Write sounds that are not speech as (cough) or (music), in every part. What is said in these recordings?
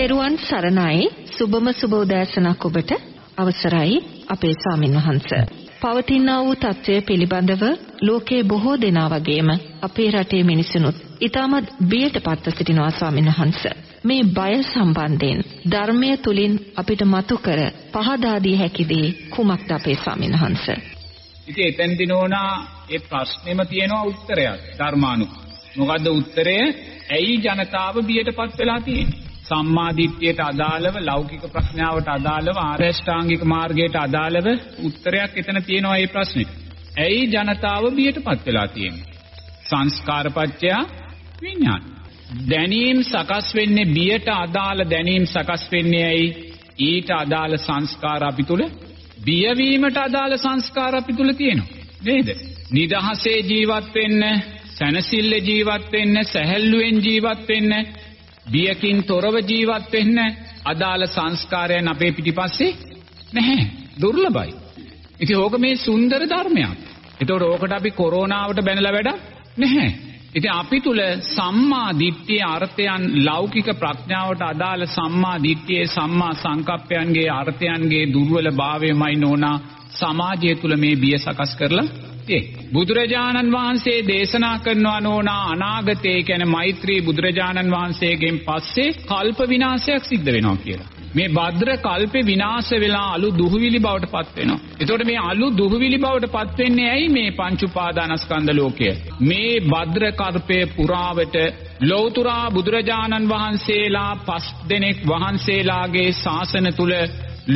තෙරුවන් සරණයි සුබම සුබ උදෑසනක් ඔබට අවසරයි අපේ ස්වාමින් වහන්සේ. පවතිනා වූ තත්ත්වය පිළිබඳව ලෝකයේ බොහෝ දෙනා වගේම අපේ රටේ මිනිසුනුත් ඊටමත් බියටපත්ව සිටිනවා ස්වාමින් වහන්සේ. මේ බය සම්බන්ධයෙන් ධර්මය තුලින් අපිට මතු කර පහදා දී හැකි දේ කුමක්ද අපේ ස්වාමින් වහන්සේ? ඉතින් එතෙන්දී නෝනා ඒ ප්‍රශ්නෙම තියෙනවා උත්තරයක් ධර්මානු. මොකද්ද උත්තරය? ඇයි ජනතාව බියටපත් වෙලා තියෙන්නේ? සම්මා දිට්ඨියට අදාළව ලෞකික ප්‍රඥාවට අදාළව ආරෂ්ඨාංගික මාර්ගයට අදාළව උත්තරයක් එතන තියෙනවා මේ ප්‍රශ්නෙට. ඇයි ජනතාව බියටපත් වෙලා තියෙන්නේ? සංස්කාරපච්චය විඥාන. දැනීම් සකස් වෙන්නේ බියට අදාළ දැනීම් සකස් වෙන්නේ ඇයි? ඊට අදාළ සංස්කාර අපි තුල බියවීමට අදාළ සංස්කාර අපි තුල තියෙනවා. නේද? නිදහසේ ජීවත් වෙන්න, සැනසille ජීවත් වෙන්න, සැහැල්ලුවෙන් ජීවත් වෙන්න බියකින් තොරව ජීවත් වෙන්න අදාළ සංස්කාරයන් අපේ පිටිපස්සේ නැහැ. දුර්ලභයි. ඉතින් ඕක මේ සුන්දර ධර්මයක්. ඒතකොට ඕකට අපි කොරෝනාවට බැනලා වැඩක් නැහැ. ඉතින් අපි තුල සම්මා දිට්ඨියේ අර්ථයන් ලෞකික ප්‍රඥාවට අදාළ සම්මා දිට්ඨියේ සම්මා සංකප්පයන්ගේ අර්ථයන්ගේ දුර්වලභාවයමයි නෝනා සමාජය තුල මේ බිය සකස් කරලා තියෙන්නේ. බුදුරජාණන් වහන්සේ දේශනා කරනවා නෝනා අනාගතේ කියන්නේ මෛත්‍රී බුදුරජාණන් වහන්සේගෙන් පස්සේ කල්ප විනාශයක් සිද්ධ වෙනවා කියලා. මේ භද්‍ර කල්පේ විනාශ වෙලා අලු දුහවිලි බවට පත් වෙනවා. එතකොට මේ අලු දුහවිලි බවට පත් වෙන්නේ ඇයි මේ පංච උපාදානස්කන්ධ ලෝකය? මේ භද්‍ර කල්පයේ පුරාවට ලෞතුරා බුදුරජාණන් වහන්සේලා පස් දෙනෙක් වහන්සේලාගේ ශාසන තුල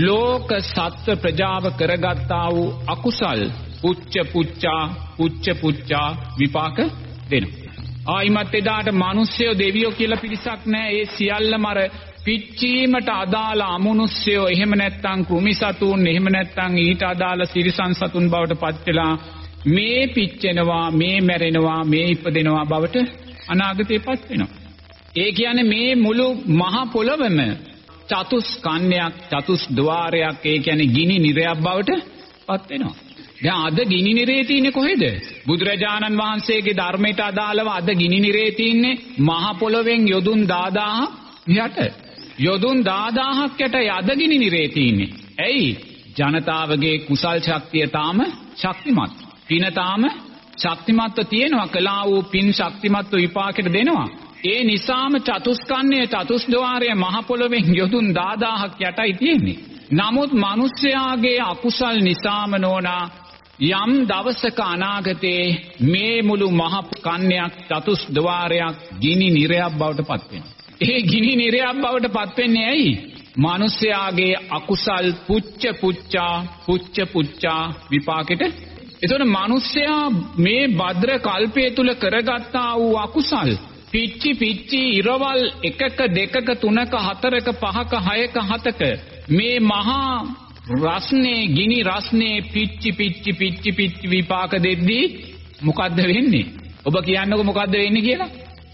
ලෝක සත්ව ප්‍රජාව කරගත්තා වූ අකුසල් පුච්ච පුච්චා පුච්ච පුච්චා විපාක දෙනවා. ආයිමත් එදාට මිනිස්සයෝ දෙවියෝ කියලා පිරිසක් නැහැ. ඒ සියල්ලම අර පිච්චීමට අදාළ අමනුෂ්‍යයෝ එහෙම නැත්නම් කෘමි සතුන් එහෙම නැත්නම් ඊට අදාළ සිරිසන් සතුන් බවට පත් වෙලා මේ පිච්චෙනවා මේ මැරෙනවා මේ ඉපදෙනවා බවට අනාගතේපත් වෙනවා. ඒ කියන්නේ මේ මුළු මහ පොළොවම චතුස්කන්‍යයක් චතුස් ద్వාරයක් ඒ කියන්නේ ගිනි නිරයක් බවට පත් වෙනවා. දැන් අද ගිනි නිරේ තියෙන්නේ කොහෙද? බුදුරජාණන් වහන්සේගේ ධර්මයට අදාළව අද ගිනි නිරේ තියෙන්නේ මහ පොළොවෙන් යොදුන් 10000 යට. යොදුන් 10000ක් යට යද ගිනි නිරේ තියෙන්නේ. ඇයි? ජනතාවගේ කුසල් ශක්තිය තාම ශක්තිමත්. පින තාම ශක්තිමත්ව තියෙනවා. කලා වූ පින් ශක්තිමත්ව විපාකෙට දෙනවා. ඒ නිසාම චතුස්කන්‍ය චතුස්ද්වාරය මහ පොළොවෙන් යොදුන් 10000ක් යටයි තියෙන්නේ. නමුත් මිනිස්යාගේ අකුසල් නිසාම නෝනා යම් දවසක අනාගතේ මේ මුළු මහ කන්‍යයක් චතුස් ద్వාරයක් ගිනි නිරයක් බවට පත් වෙනවා. ඒ ගිනි නිරයක් බවට පත් වෙන්නේ ඇයි? මිනිස්යාගේ අකුසල් පුච්ච පුච්චා පුච්ච පුච්චා විපාකෙට එතකොට මිනිස්යා මේ භද්‍ර කල්පයේ තුල කරගත්තා වූ අකුසල් පිච්චි පිච්චි ඉරවල් එකක දෙකක තුනක හතරක පහක හයක හතක මේ මහා රස්නේ ගිනි රස්නේ පිච්චි පිච්චි පිච්චි පිච්චි විපාක දෙද්දී මොකද්ද වෙන්නේ? ඔබ කියන්නකෝ මොකද්ද වෙන්නේ කියලා?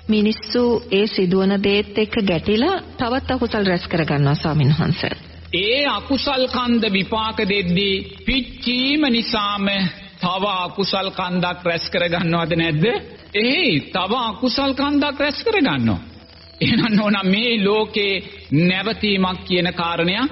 මිනිස්සු ඒ සිදුවන දේත් එක්ක ගැටිලා තවත් අකුසල් රැස් කරගන්නවා ස්වාමීන් වහන්සේ. ඒ අකුසල් කන්ද විපාක දෙද්දී පිච්චීම නිසාම තව අකුසල් කන්දක් රැස් කරගන්නවද නැද්ද? එහේ තව අකුසල් කන්දක් රැස් කරගන්නවා. එහෙනම් ඕනම් මේ ලෝකේ නැවතීමක් කියන කාරණයක්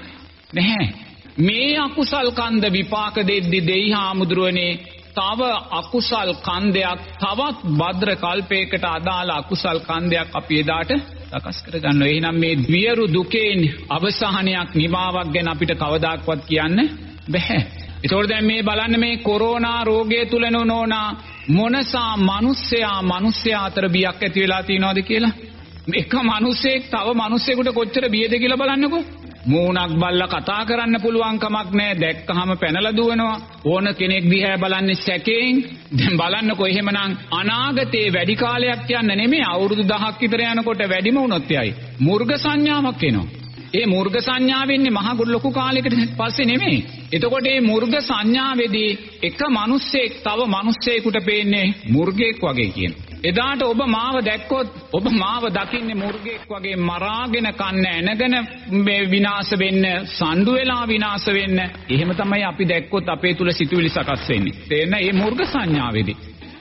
නැහැ. මේ අකුසල් කන්ද විපාක දෙද්දි දෙයි හාමුදුරුවනේ තව අකුසල් කන්දයක් තවත් භද්‍ර කල්පයකට අදාළ අකුසල් කන්දයක් අපි එදාට සකස් කරගන්නවා. එහෙනම් මේ වියරු දුකෙන් අවසානයක් නිමාවක් ගැන අපිට කවදාක්වත් කියන්න බැහැ. ඒතකොට දැන් මේ බලන්න මේ කොරෝනා රෝගය තුල නෝනා මොනසා මිනිස්සයා මිනිස්සයා අතර බියක් ඇති වෙලා තියෙනවද කියලා? එක මිනිසෙක් තව මිනිසෙකුට කොච්චර බියද කියලා බලන්නකෝ. මූණක් බල්ලා කතා කරන්න පුළුවන් කමක් නැහැ. දැක්කහම පැනලා දුවනවා. ඕන කෙනෙක් දිහා බලන්නේ සැකයෙන්. දැන් බලන්නකෝ එහෙමනම් අනාගතේ වැඩි කාලයක් යන්න නෙමෙයි අවුරුදු 10ක් විතර යනකොට වැඩිම වුණොත් යයි. මුර්ග සංඥාවක් එනවා. ඒ මුර්ග සංඥාව වෙන්නේ මහා ලොකු කාලයකට පස්සේ නෙමෙයි. එතකොට මේ මුර්ග සංඥාවේදී එක මිනිස්සෙක් තව මිනිස්සෙකුට පේන්නේ මුර්ගෙක් වගේ කියනවා. එදාට ඔබ මාව දැක්කොත් ඔබ මාව දකින්නේ මුර්ගෙක් වගේ මරාගෙන කන්න ඇනගෙන මේ විනාශ වෙන්න සම්ඩු වෙලා විනාශ වෙන්න එහෙම තමයි අපි දැක්කොත් අපේ තුල සිතුවිලි සකස් වෙන්නේ තේරෙන මේ මුර්ග සංඥාවේදී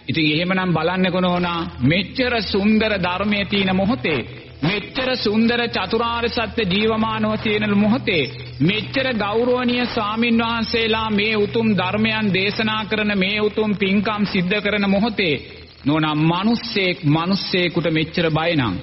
ඉතින් එහෙමනම් බලන්න කොනෝනා මෙච්චර සුන්දර ධර්මයේ තියෙන මොහොතේ මෙච්චර මෙච්චර සුන්දර චතුරාර්ය සත්‍ය ජීවමානව තියෙන මොහොතේ මෙච්චර ගෞරවනීය ස්වාමින් වහන්සේලා මේ උතුම් ධර්මයන් දේශනා කරන මේ උතුම් පින්කම් සිද්ධ කරන මොහොතේ නෝනා මිනිස්සෙක් මිනිස්සෙකුට මෙච්චර බය නම්?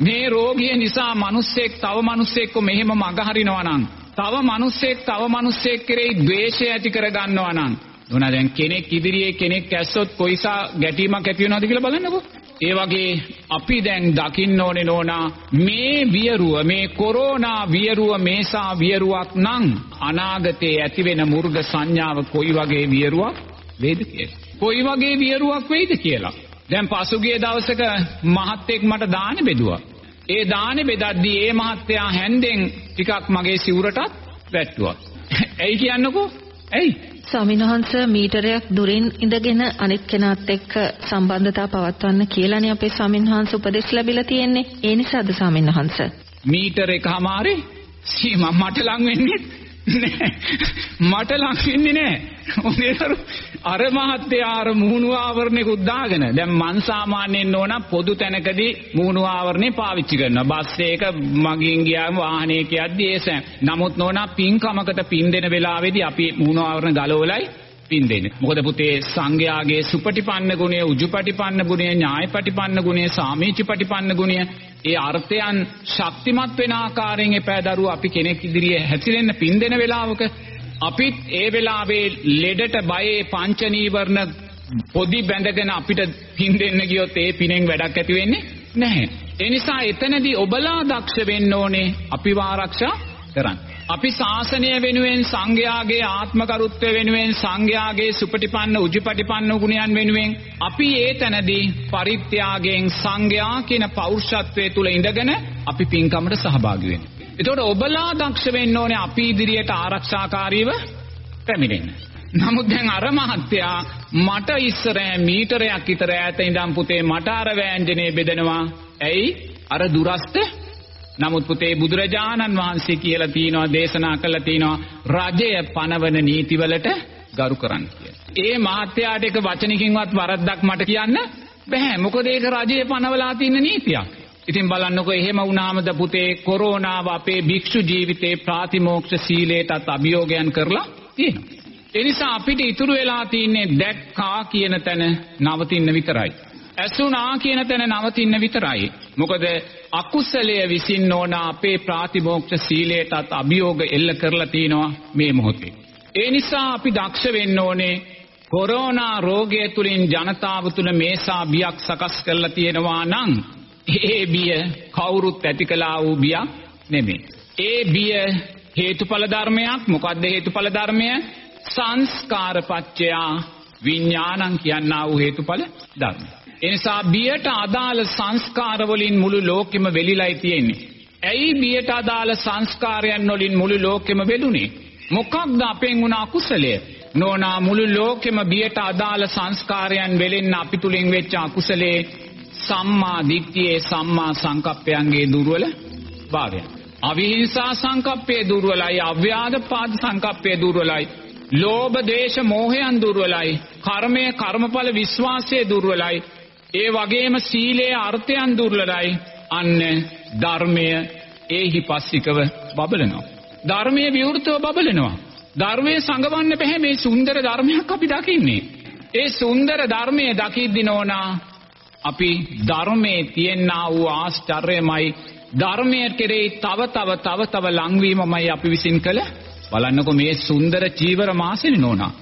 මේ රෝගිය නිසා මිනිස්සෙක් තව මිනිස්සෙක්ව මෙහෙම මගහරිනවා නම්? තව මිනිස්සෙක් තව මිනිස්සෙක් කෙරෙහි ද්වේෂය ඇති කර ගන්නවා නම්? නෝනා දැන් කෙනෙක් ඉදිරියේ කෙනෙක් ඇස්සොත් කොයිසා ගැටීමක් ඇති වෙනවද කියලා බලන්නකෝ. ඒ වගේ අපි දැන් දකින්න ඕනේ නෝනා මේ වියරුව මේ කොරෝනා වියරුව මේසා වියරුවක් නම් අනාගතේ ඇති වෙන මුර්ග සංඥාව කොයි වගේ වියරුවක් වේද කියලා. කොයි වගේ වියරුවක් වෙයිද කියලා. දැන් පසුගිය දවසක මහත්තයෙක් මට දාන බෙදුවා. ඒ දාන බෙදද්දී ඒ මහත්තයා හැන්දෙන් ටිකක් මගේ සිවුරටත් වැට්ටුවා. (laughs) ඇයි කියන්නකෝ? ඇයි? ස්වාමින්වහන්ස මීටරයක් දුරින් ඉඳගෙන අනිත් කෙනාත් එක්ක සම්බන්ධතාව පවත්වන්න කියලානේ අපේ ස්වාමින්වහන්ස උපදෙස් ලැබිලා තියෙන්නේ. ඒ නිසාද ස්වාමින්වහන්ස? මීටර එකමාරේ සීමා මට ලං වෙන්නේ මට ලං වෙන්නේ නැහැ. ඔනේතර අර මහත්තයා අර මුහුණු ආවරණයකුත් දාගෙන දැන් මං සාමාන්‍යයෙන් ඕන පොදු තැනකදී මුහුණු ආවරණේ පාවිච්චි කරනවා. බස් එක මගින් ගියාම වාහනයක යද්දී ඒසැ. නමුත් නෝනා පින්කමකට පින් දෙන වෙලාවේදී අපි මුහුණු ආවරණ ගලවලයි පින් දෙන්නේ. මොකද පුතේ සංඝයාගේ සුපටිපන්න ගුණය, උජුපටිපන්න ගුණය, ඥායපටිපන්න ගුණය, සාමීචිපටිපන්න ගුණය ඒ අර්ථයන් ශක්තිමත් වෙන ආකාරයෙන් එපෑ දරුව අපි කෙනෙක් ඉදිරියේ හැසිරෙන්න පින් දෙන වෙලාවක අපිත් ඒ වෙලාවේ ලෙඩට බයේ පංච නීවරණ පොදි බැඳගෙන අපිට පින් දෙන්න ගියොත් ඒ පිනෙන් වැඩක් ඇති වෙන්නේ නැහැ. ඒ නිසා එතනදී ඔබලා දක්ෂ වෙන්න ඕනේ අපිව ආරක්ෂා කරන්න. අපි ශාසනය වෙනුවෙන් සංඝයාගේ ආත්මකරුත්වය වෙනුවෙන් සංඝයාගේ සුපටිපන්න උජුපටිපන්න ගුණයන් වෙනුවෙන් අපි ඒ තැනදී පරිත්‍යාගයෙන් සංඝයා කියන පෞරුෂත්වයේ තුල ඉඳගෙන අපි පින්කමට සහභාගී වෙන්න. එතකොට ඔබලා දක්ෂ වෙන්න ඕනේ අපි ඉදිරියට ආරක්ෂාකාරීව පැමිණෙන්න. නමුත් දැන් අර මහත්තයා මට ඉස්සර මීටරයක් විතර ඈත ඉඳන් පුතේ මට අර වෑංජනේ බෙදනවා. ඇයි? අර දුරස්ත නමුත් පුතේ බුදුරජාණන් වහන්සේ කියලා තියෙනවා දේශනා කළා තියෙනවා රජය පනවන නීතිවලට ගරු කරන්න කියලා. ඒ මහත්යාට එක වචනකින්වත් වරද්දක් මට කියන්න බෑ. මොකද ඒක රජයේ පනවලා තියෙන නීතියක්. ඉතින් බලන්නකෝ එහෙම වුණාමද පුතේ කොරෝනාව අපේ භික්ෂු ජීවිතේ ප්‍රාතිමෝක්ෂ සීලයටත් අභියෝගයන් කරලා තියෙනවා. ඒ නිසා අපිට ඉතුරු වෙලා තියෙන්නේ දැක්කා කියන තැන නවතින්න විතරයි. ඇසුනා කියන තැන නවතින්න විතරයි. මොකද අකුසලය විසින් ඕන අපේ ප්‍රාතිමෝක්ෂ සීලයටත් අභියෝග එල්ල කරලා තිනවා මේ මොහොතේ. ඒ නිසා අපි දක්ෂ වෙන්න ඕනේ කොරෝනා රෝගය තුලින් ජනතාව තුල මේසා බියක් සකස් කරලා තියෙනවා නම් ඒ බිය කවුරුත් ඇති කළා වූ බියක් නෙමෙයි. ඒ බිය හේතුඵල ධර්මයක්. මොකද්ද හේතුඵල ධර්මය? සංස්කාරපච්චයා විඥානං කියනා වූ හේතුඵල ධර්මය. එනිසා බියට අදාළ සංස්කාර වලින් මුළු ලෝකෙම වෙලිලයි තියෙන්නේ. ඇයි බියට අදාළ සංස්කාරයන් වලින් මුළු ලෝකෙම වෙලුනේ? මොකක්ද අපෙන් වුණ අකුසලය? නෝනා මුළු ලෝකෙම බියට අදාළ සංස්කාරයන් වෙලෙන්න අපි තුලින් වෙච්ච අකුසලේ සම්මා දිට්ඨියේ සම්මා සංකප්පයන්ගේ දුර්වල භාවය. අවිහිංසා සංකප්පයේ දුර්වලයි, අව්‍යාද පාද සංකප්පයේ දුර්වලයි. ලෝභ, දේශ, මෝහයන් දුර්වලයි. කර්මය, කර්මඵල විශ්වාසයේ දුර්වලයි. ඒ වගේම සීලයේ අර්ථයන් දුර්වලයි. අන්න ධර්මය ඒහි පස්සිකව බබලනවා. ධර්මයේ විවෘතව බබලනවා. ධර්මයේ සංගවන්න බෑ මේ සුන්දර ධර්මයක් අපි දකින්නේ. ඒ සුන්දර ධර්මයේ දකිද්දී නෝනා අපි ධර්මයේ තියෙනා වූ ආශ්චර්යමයි ධර්මයේ කෙරෙහි තව තව තව තව ලංවීමමයි අපි විසින් කළ බලන්නකෝ මේ සුන්දර චීවර මාසෙනි නෝනා.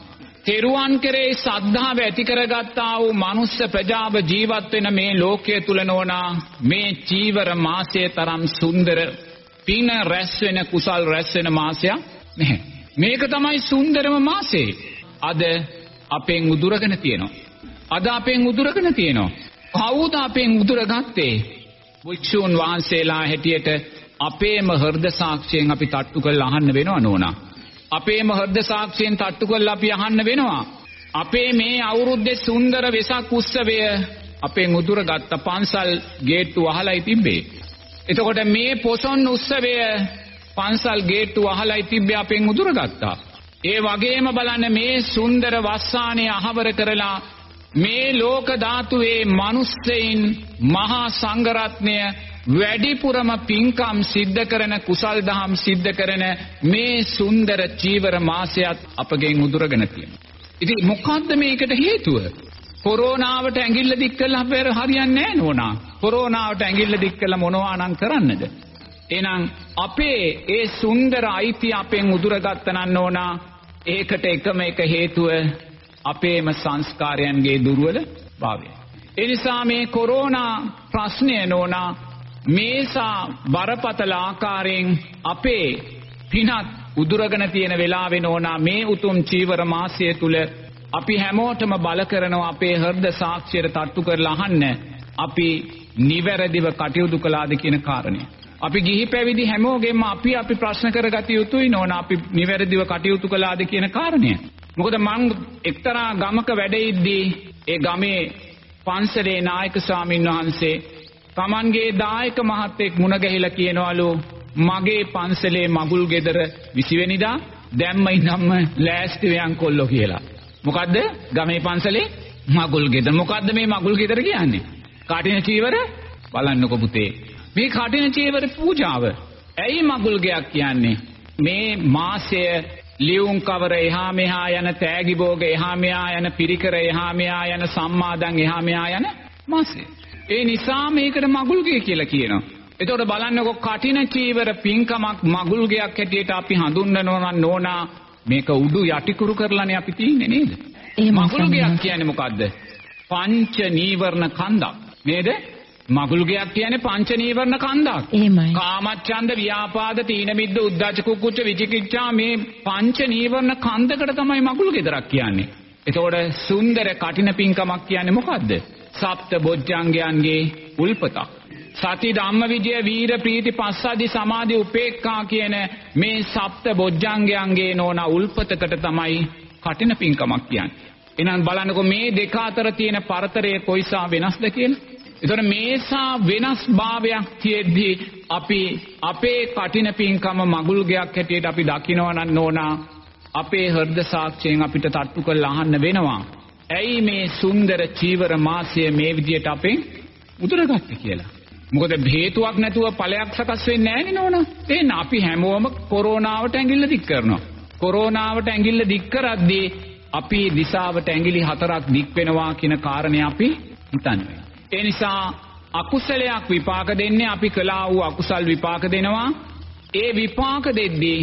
තෙරුවන් කෙරෙහි සද්ධාව ඇති කරගත්තා වූ මනුස්ස ප්‍රජාව ජීවත් වෙන මේ ලෝකයේ තුල නෝනා මේ චීවර මාසයේ තරම් සුන්දර පින රැස් වෙන කුසල් රැස් වෙන මාසයක් නැහැ. මේක තමයි සුන්දරම මාසේ. අද අපෙන් උදුරගෙන තියෙනවා. අද අපෙන් උදුරගෙන තියෙනවා. කවුද අපෙන් උදුරගත්තේ? වික්ෂූන් වහන්සේලා හැටියට අපේම හෘද සාක්ෂියෙන් අපි තට්ටු කරලා අහන්න වෙනව නෝනා. අපේම හෘද සාක්ෂියෙන් තට්ටු කරලා අපි අහන්න වෙනවා. අපේ මේ අවුරුද්දේ සුන්දර වෙසක් උත්සවය අපෙන් උදුරගත්ත පන්සල් ගේට්ටු වහලයි තිබ්බේ. එතකොට මේ පොසොන් උත්සවය පන්සල් ගේට්ටු වහලයි තිබ්බේ අපෙන් උදුරගත්තා. ඒ වගේම බලන්න මේ සුන්දර වස්සානය අහවර කරලා මේ ලෝක ධාතුවේ මිනිස්සෙයින් මහා සංඝරත්නය වැඩිපුරම පින්කම් සිද්ධ කරන කුසල් දහම් සිද්ධ කරන මේ සුන්දර චීවර මාසයත් අපගෙන් උදුරගෙන තියෙනවා. ඉතින් මොකද්ද මේකට හේතුව? කොරෝනාවට ඇඟිල්ල දික් කළා අපේර හරියන්නේ නැහැ නෝනා. කොරෝනාවට ඇඟිල්ල දික් කළා මොනවා නම් කරන්නද? එහෙනම් අපේ ඒ සුන්දර අයිතිය අපෙන් උදුරගත්තනන් නෝනා ඒකට එකම එක හේතුව අපේම සංස්කාරයන්ගේ දුර්වල භාවය. ඒ නිසා මේ කොරෝනා ප්‍රශ්නය නෝනා මේසා බරපතල ආකාරයෙන් අපේ පිනත් උදුරගෙන තියෙන වෙලාවේ නෝනා මේ උතුම් චීවර මාසය තුල අපි හැමෝටම බල කරනවා අපේ හෘද සාක්ෂියට තට්ටු කරලා අහන්න අපි නිවැරදිව කටයුතු කළාද කියන කාරණය. අපි ගිහි පැවිදි හැමෝගෙම අපි අපි ප්‍රශ්න කරගත යුතුයි නෝන අපි නිවැරදිව කටයුතු කළාද කියන කාරණය. මොකද මං එක්තරා ගමක වැඩ ඉද්දී ඒ ගමේ පන්සලේ නායක ස්වාමින් වහන්සේ Tamanගේ දායක මහත්තයෙක් මුණ ගැහිලා කියනවලු මගේ පන්සලේ මගුල් ගෙදර 20 වෙනිදා දැම්ම ඉන්නම්ම ලෑස්ති වෙයන් කොල්ලෝ කියලා. මොකද්ද? ගමේ පන්සලේ මගුල් ගෙදර. මොකද්ද මේ මගුල් ගෙදර කියන්නේ? කටින චීවර බලන්නකො පුතේ. මේ කටින චීවර පූජාව. ඇයි මගුල් ගයක් කියන්නේ? මේ මාසය ලියුම් කවර එහා මෙහා යන තෑගි භෝග එහා මෙහා යන පිරිකර එහා මෙහා යන සම්මාදන් එහා මෙහා යන මාසය. ඒ නිසා මේකට මගුල්ගය කියලා කියනවා. එතකොට බලන්නකො කටින චීවර පින්කමක් මගුල්ගයක් හැටියට අපි හඳුන්වනවා නෝනා මේක උඩු යටිකුරු කරලානේ අපි තින්නේ නේද? මගුල්ගයක් කියන්නේ මොකද්ද? පංච නීවරණ කන්දක්. නේද? මගුල්ගයක් කියන්නේ පංච නීවරණ කන්දක්. එහෙමයි. කාමච්ඡන්ද ව්‍යාපාද තීන මිද්ද උද්ධච්ච කුක්කුච්ච විචිකිච්ඡා මේ පංච නීවරණ කන්දකට තමයි මගුල් ගෙදරක් කියන්නේ. එතකොට සුන්දර කටින පින්කමක් කියන්නේ මොකද්ද? සප්ත බොජ්ජංගයන්ගේ උල්පතක්. සති ධම්මවිජය වීර ප්‍රීති පස්සද්ධි සමාධි උපේක්ඛා කියන මේ සප්ත බොජ්ජංගයන්ගේ නෝන උල්පතකට තමයි කටින පින්කමක් කියන්නේ. එහෙනම් බලන්නකො මේ දෙක අතර තියෙන පරතරය කොයිසා වෙනස්ද කියලා. ඒතර මේසා වෙනස්භාවයක් තියෙද්දී අපි අපේ කටින පින්කම මගුල්ගයක් හැටියට අපි දකිනවා නම් නෝනා අපේ හෘද සාක්ෂියෙන් අපිට තට්ටු කරලා අහන්න වෙනවා. ඇයි මේ සුන්දර චීවර මාසය මේ විදියට අපෙන් උදුරගත්තේ කියලා. මොකද හේතුවක් නැතුව ඵලයක් සකස් වෙන්නේ නැහැ නෝනා. එහෙනම් අපි හැමෝම කොරෝනාවට ඇඟිල්ල දික් කරනවා. කොරෝනාවට ඇඟිල්ල දික් කරද්දී අපි දිශාවට ඇඟිලි හතරක් දික් වෙනවා කියන කාරණේ අපි හිතන්නේ. ඒ නිසා අකුසලයක් විපාක දෙන්නේ අපි කළා වූ අකුසල් විපාක දෙනවා. ඒ විපාක දෙද්දී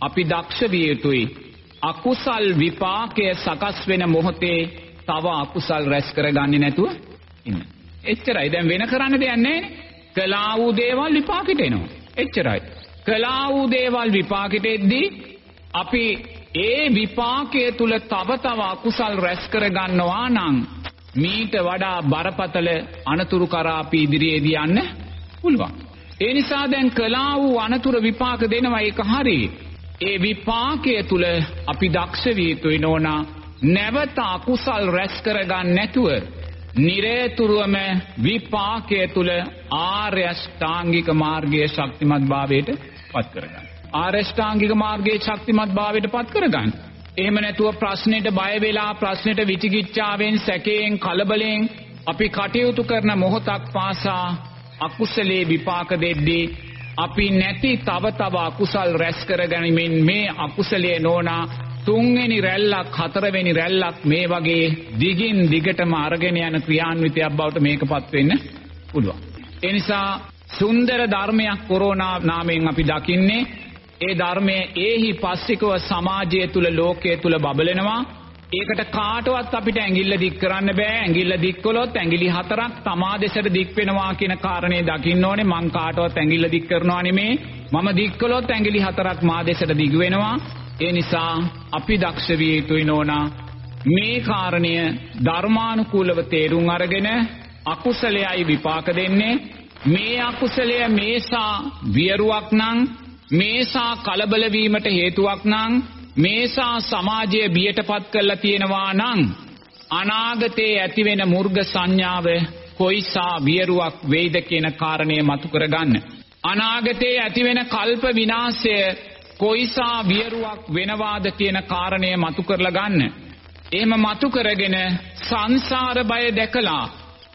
අපි දක්ෂ විය යුතුයි. අකුසල් විපාකය සකස් වෙන මොහොතේ තව අකුසල් රැස් කරගන්නේ නැතුව ඉන්න. එච්චරයි. දැන් වෙන කරන්න දෙයක් නැහැ කළා වූ දේවල් විපාකෙට එනවා. එච්චරයි. කළා වූ දේවල් විපාකෙට එද්දී අපි ඒ විපාකයේ තුල තව තව අකුසල් රැස් කර ගන්නවා නම් මීට වඩා බරපතල අනතුරු කරා අපි ඉදිරියේදී යන්න පුළුවන්. ඒ නිසා දැන් කළා වූ අනතුරු විපාක දෙනවා ඒක හරි. ඒ විපාකයේ තුල අපි දක්ෂ විය යුතුයි නෝනා නැවත අකුසල් රැස් කරගන්න නැතුව නිරේතුරුවම විපාකයේ තුල ආර්ය අෂ්ටාංගික මාර්ගයේ ශක්තිමත් භාවයට පත් කරගන්න. ආරෂ්ඨාංගික මාර්ගයේ ශක්තිමත් භාවයට පත් කරගන්න. එහෙම නැතුව ප්‍රශ්නෙට බය වෙලා ප්‍රශ්නෙට විචිකිච්ඡාවෙන් සැකයෙන් කලබලෙන් අපි කටයුතු කරන මොහොතක් පාසා අකුසලේ විපාක දෙද්දී අපි නැති තව තව අකුසල් රැස් කරගනිමින් මේ අකුසලයේ නෝනා තුන්වෙනි රැල්ලක් හතරවෙනි රැල්ලක් මේ වගේ දිගින් දිගටම අරගෙන යන ක්‍රියාන්විතයක් බවට මේකපත් වෙන්න පුළුවන්. ඒ නිසා සුන්දර ධර්මයක් කොරෝනා නාමයෙන් අපි දකින්නේ ඒ ධර්මයේ ඒහි පස්සිකව සමාජය තුල ලෝකයේ තුල බබලෙනවා ඒකට කාටවත් අපිට ඇඟිල්ල දික් කරන්න බෑ. ඇඟිල්ල දික් කළොත් ඇඟිලි හතරක් තමා දෙසට දික් වෙනවා කියන කාරණේ දකින්න ඕනේ. මං කාටවත් ඇඟිල්ල දික් කරනවා නෙමේ. මම දික් කළොත් ඇඟිලි හතරක් මා දෙසට දිග වෙනවා. ඒ නිසා අපි දක්ෂ විය යුතුයි නෝනා. මේ කාරණය ධර්මානුකූලව තේරුම් අරගෙන අකුසලයයි විපාක දෙන්නේ. මේ අකුසලය මේසා වියරුවක් නම් මේසා කලබල වීමට හේතුවක් නම් මේසා සමාජය බියටපත් කරලා තියෙනවා නම් අනාගතයේ ඇතිවෙන මුර්ග සංඥාව කොයිසා වියරුවක් වෙයිද කියන කාරණය මතු කරගන්න. අනාගතයේ ඇතිවෙන කල්ප විනාශය කොයිසා වියරුවක් වෙනවාද කියන කාරණය මතු කරලා ගන්න. එහෙම මතු කරගෙන සංසාර බය දැකලා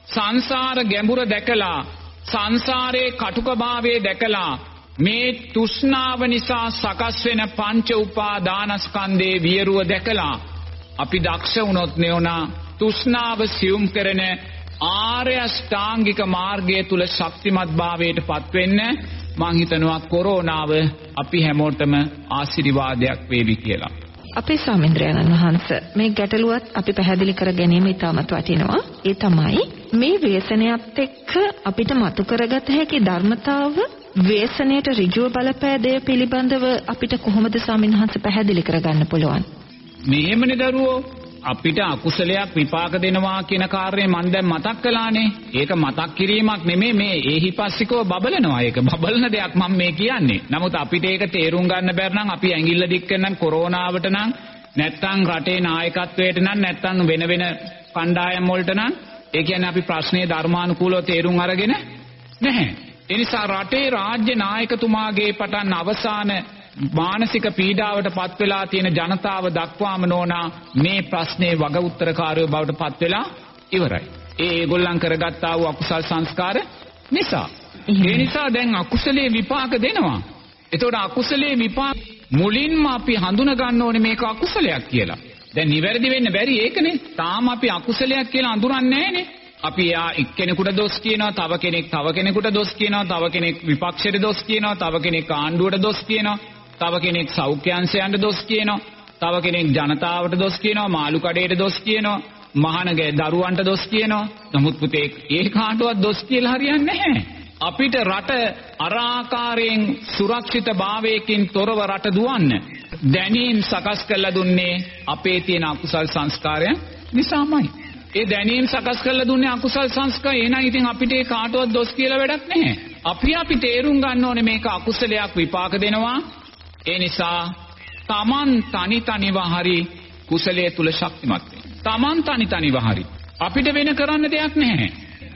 සංසාර ගැඹුර දැකලා සංසාරයේ කටුකභාවය දැකලා මේ තෘෂ්ණාව නිසා සකස් වෙන පංච උපාදානස්කන්ධයේ වියරුව දැකලා අපි දක්ෂ වුණොත් නෙවනා තෘෂ්ණාව සියුම් කරන ආර්ය අෂ්ටාංගික මාර්ගය තුල ශක්තිමත් භාවයට පත්වෙන්න මං හිතනවා කොරෝනාව අපි හැමෝටම ආශිර්වාදයක් වේවි කියලා. අපේ ස්වාමීන්ද්‍රයන්න් වහන්ස මේ ගැටලුවත් අපි පැහැදිලි කර ගැනීම ඉතාමත් වටිනවා. ඒ තමයි මේ ව්‍යසනයත් එක්ක අපිට මතු කරගත හැකි ධර්මතාව ව්‍යසනයට ඍජුව බලපෑදය පිළිබඳව අපිට කොහොමද ස්වාමීන්වහන්ස පැහැදිලි කරගන්න පුළුවන්? මෙහෙමනේ දරුවෝ අපිට අකුසලයක් විපාක දෙනවා කියන කාර්යය මම දැන් මතක් කළානේ. ඒක මතක් කිරීමක් නෙමෙයි මේ ඒහිපස්සිකව බබලනවා. ඒක බබලන දෙයක් මම මේ කියන්නේ. නමුත් අපිට ඒක තේරුම් ගන්න බැරි නම් අපි ඇඟිල්ල දික් කරනම් කොරෝනාවට නම් නැත්තම් රටේ නායකත්වයට නම් නැත්තම් වෙන වෙන කණ්ඩායම් වලට නම් ඒ කියන්නේ අපි ප්‍රශ්නේ ධර්මානුකූලව තේරුම් අරගෙන නැහැ. ඒ නිසා රටේ රාජ්‍ය නායකතුමාගේ පටන් අවසාන මානසික පීඩාවට පත් වෙලා තියෙන ජනතාව දක්වාම නෝනා මේ ප්‍රශ්නේ වග උත්තරකාරයෝ බවට පත් වෙලා ඉවරයි. ඒ ඒගොල්ලන් කරගත්තා වූ අකුසල් සංස්කාර නිසා. ඒ නිසා දැන් අකුසලේ විපාක දෙනවා. එතකොට අකුසලේ විපාක මුලින්ම අපි හඳුන ගන්න ඕනේ මේක අකුසලයක් කියලා. දැන් නිවැරදි වෙන්න බැරි ඒකනේ. තාම අපි අකුසලයක් කියලා අඳුරන්නේ නැහනේ. අපි යා එක්කෙනෙකුට දොස් කියනවා, තව කෙනෙක් තව කෙනෙකුට දොස් කියනවා, තව කෙනෙක් විපක්ෂයට දොස් කියනවා, තව කෙනෙක් ආණ්ඩුවට දොස් කියනවා. තව කෙනෙක් සෞඛ්‍යංශයන්ට දොස් කියනවා. තව කෙනෙක් ජනතාවට දොස් කියනවා, මාළු කඩේට දොස් කියනවා, මහානගේ දරුවන්ට දොස් කියනවා. නමුත් පුතේ ඒ කාටවත් දොස් කියලා හරියන්නේ නැහැ. අපිට රට අරාකාරයෙන් සුරක්ෂිත භාවයකින් තොරව රට දුවන්න දැනීම් සකස් කරලා දුන්නේ අපේ තියෙන අකුසල් සංස්කාරයන් නිසාමයි. ඒ දැනීම් සකස් කරලා දුන්නේ අකුසල් සංස්කාර. එහෙනම් ඉතින් අපිට ඒ කාටවත් දොස් කියලා වැඩක් නැහැ. අපි අපි තේරුම් ගන්න ඕනේ මේක අකුසලයක් විපාක දෙනවා. ඒ නිසා Taman තනි තනිව හරි කුසලයේ තුල ශක්තිමත් Taman තනි තනිව හරි අපිට වෙන කරන්න දෙයක් නැහැ.